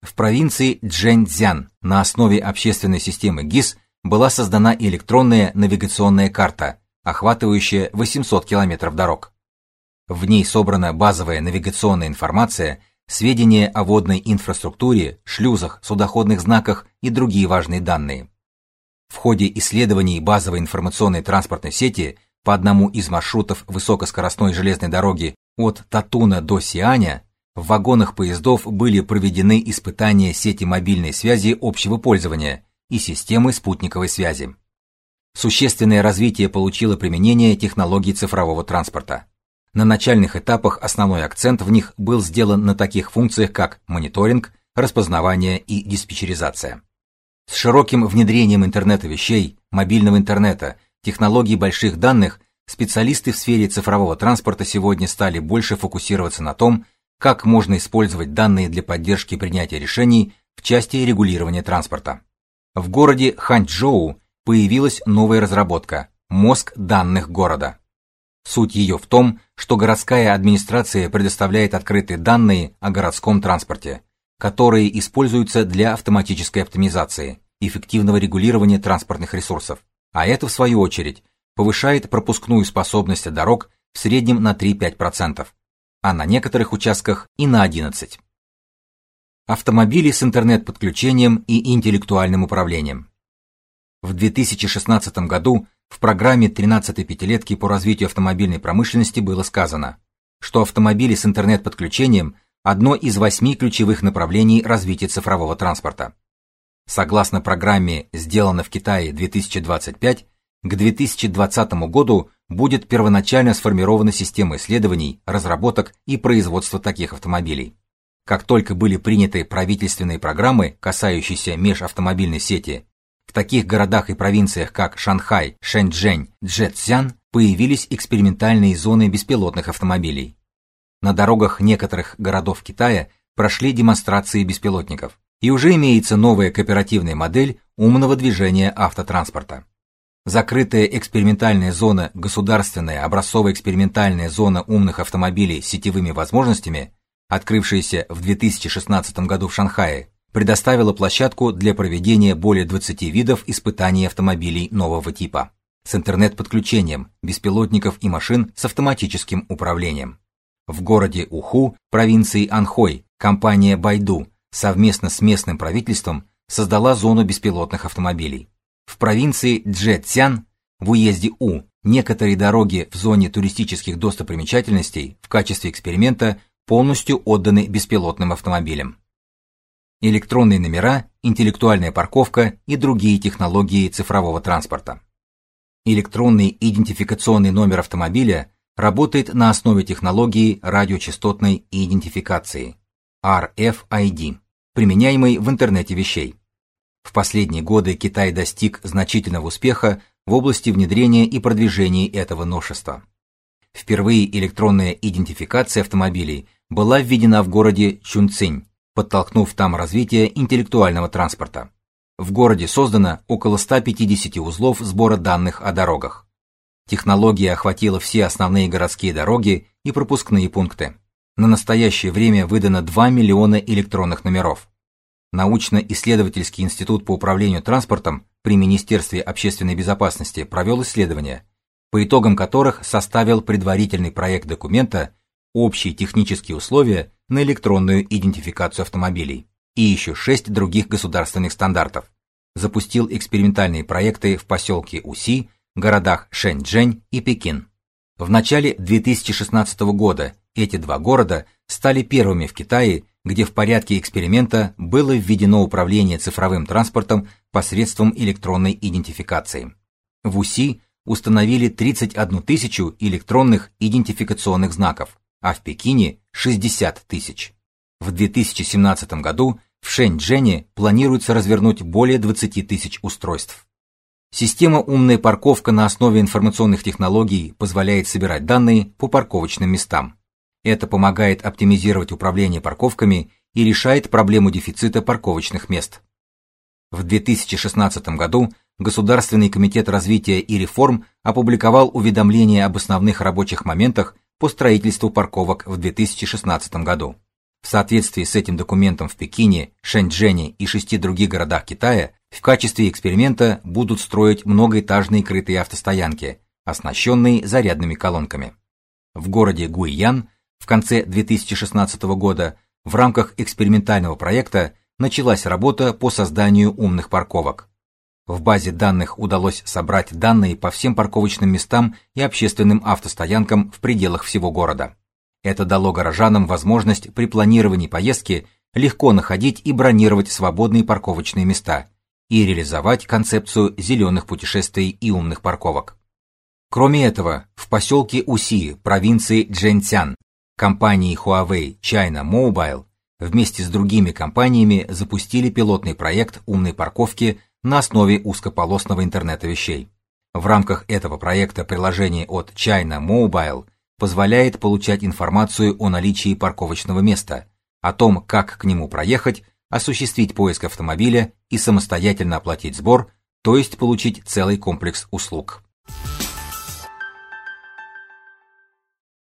Speaker 2: В провинции Чжэньцзян на основе общественной системы ГИС была создана электронная навигационная карта, охватывающая 800 километров дорог. В ней собрана базовая навигационная информация, сведения о водной инфраструктуре, шлюзах, судоходных знаках и другие важные данные. В ходе исследований базовой информационной транспортной сети по одному из маршрутов высокоскоростной железной дороги от Татуна до Сианя в вагонах поездов были проведены испытания сети мобильной связи общего пользования и системы спутниковой связи. Существенное развитие получило применение технологий цифрового транспорта. На начальных этапах основной акцент в них был сделан на таких функциях, как мониторинг, распознавание и диспетчеризация. С широким внедрением интернета вещей, мобильного интернета, технологий больших данных, специалисты в сфере цифрового транспорта сегодня стали больше фокусироваться на том, как можно использовать данные для поддержки принятия решений в части регулирования транспорта. В городе Ханчжоу появилась новая разработка мозг данных города. Суть ее в том, что городская администрация предоставляет открытые данные о городском транспорте, которые используются для автоматической оптимизации, эффективного регулирования транспортных ресурсов, а это в свою очередь повышает пропускную способность дорог в среднем на 3-5%, а на некоторых участках и на 11. Автомобили с интернет-подключением и интеллектуальным управлением. В 2016 году в программе 13-й пятилетки по развитию автомобильной промышленности было сказано, что автомобили с интернет-подключением одно из восьми ключевых направлений развития цифрового транспорта. Согласно программе «Сделано в Китае 2025», к 2020 году будет первоначально сформирована система исследований, разработок и производства таких автомобилей. Как только были приняты правительственные программы, касающиеся межавтомобильной сети, в таких городах и провинциях, как Шанхай, Шэньчжэнь, Чжэцзян, появились экспериментальные зоны беспилотных автомобилей. На дорогах некоторых городов Китая прошли демонстрации беспилотников, и уже имеется новая кооперативная модель умного движения автотранспорта. Закрытая экспериментальная зона, государственная образцово-экспериментальная зона умных автомобилей с сетевыми возможностями, открывшаяся в 2016 году в Шанхае, предоставила площадку для проведения более 20 видов испытаний автомобилей нового типа с интернет-подключением, беспилотников и машин с автоматическим управлением. В городе Уху, провинции Анхой, компания Байду совместно с местным правительством создала зону беспилотных автомобилей. В провинции Джэцзян в уезде У некоторые дороги в зоне туристических достопримечательностей в качестве эксперимента полностью отданы беспилотным автомобилям. Электронные номера, интеллектуальная парковка и другие технологии цифрового транспорта. Электронный идентификационный номер автомобиля работает на основе технологии радиочастотной идентификации RFID, применяемой в интернете вещей. В последние годы Китай достиг значительного успеха в области внедрения и продвижения этого новшества. Впервые электронная идентификация автомобилей была введена в городе Чунцинь, подтолкнув там развитие интеллектуального транспорта. В городе создано около 150 узлов сбора данных о дорогах. Технология охватила все основные городские дороги и пропускные пункты. На настоящее время выдано 2 миллиона электронных номеров. Научно-исследовательский институт по управлению транспортом при Министерстве общественной безопасности провел исследования, по итогам которых составил предварительный проект документа Общие технические условия на электронную идентификацию автомобилей и еще шесть других государственных стандартов. Запустил экспериментальные проекты в поселке Уси, городах Шэньчжэнь и Пекин. В начале 2016 года эти два города стали первыми в Китае, где в порядке эксперимента было введено управление цифровым транспортом посредством электронной идентификации. В УСИ установили 31 тысячу электронных идентификационных знаков, а в Пекине 60 тысяч. В 2017 году в Шэньчжэне планируется развернуть более 20 тысяч устройств. Система умная парковка на основе информационных технологий позволяет собирать данные по парковочным местам. Это помогает оптимизировать управление парковками и решает проблему дефицита парковочных мест. В 2016 году Государственный комитет развития и реформ опубликовал уведомление об основных рабочих моментах по строительству парковок в 2016 году. В соответствии с этим документом в Пекине, Шэньчжэне и шести других городах Китая в качестве эксперимента будут строить многоэтажные крытые автостоянки, оснащенные зарядными колонками. В городе Гуйян в конце 2016 года в рамках экспериментального проекта началась работа по созданию умных парковок. В базе данных удалось собрать данные по всем парковочным местам и общественным автостоянкам в пределах всего города. Это дало горожанам возможность при планировании поездки легко находить и бронировать свободные парковочные места и реализовать концепцию зеленых путешествий и умных парковок. Кроме этого, в поселке Уси, провинции Чжэньцян, компании Huawei China Mobile вместе с другими компаниями запустили пилотный проект умной парковки на основе узкополосного интернета вещей. В рамках этого проекта приложение от China Mobile позволяет получать информацию о наличии парковочного места, о том, как к нему проехать, осуществить поиск автомобиля и самостоятельно оплатить сбор, то есть получить целый комплекс услуг.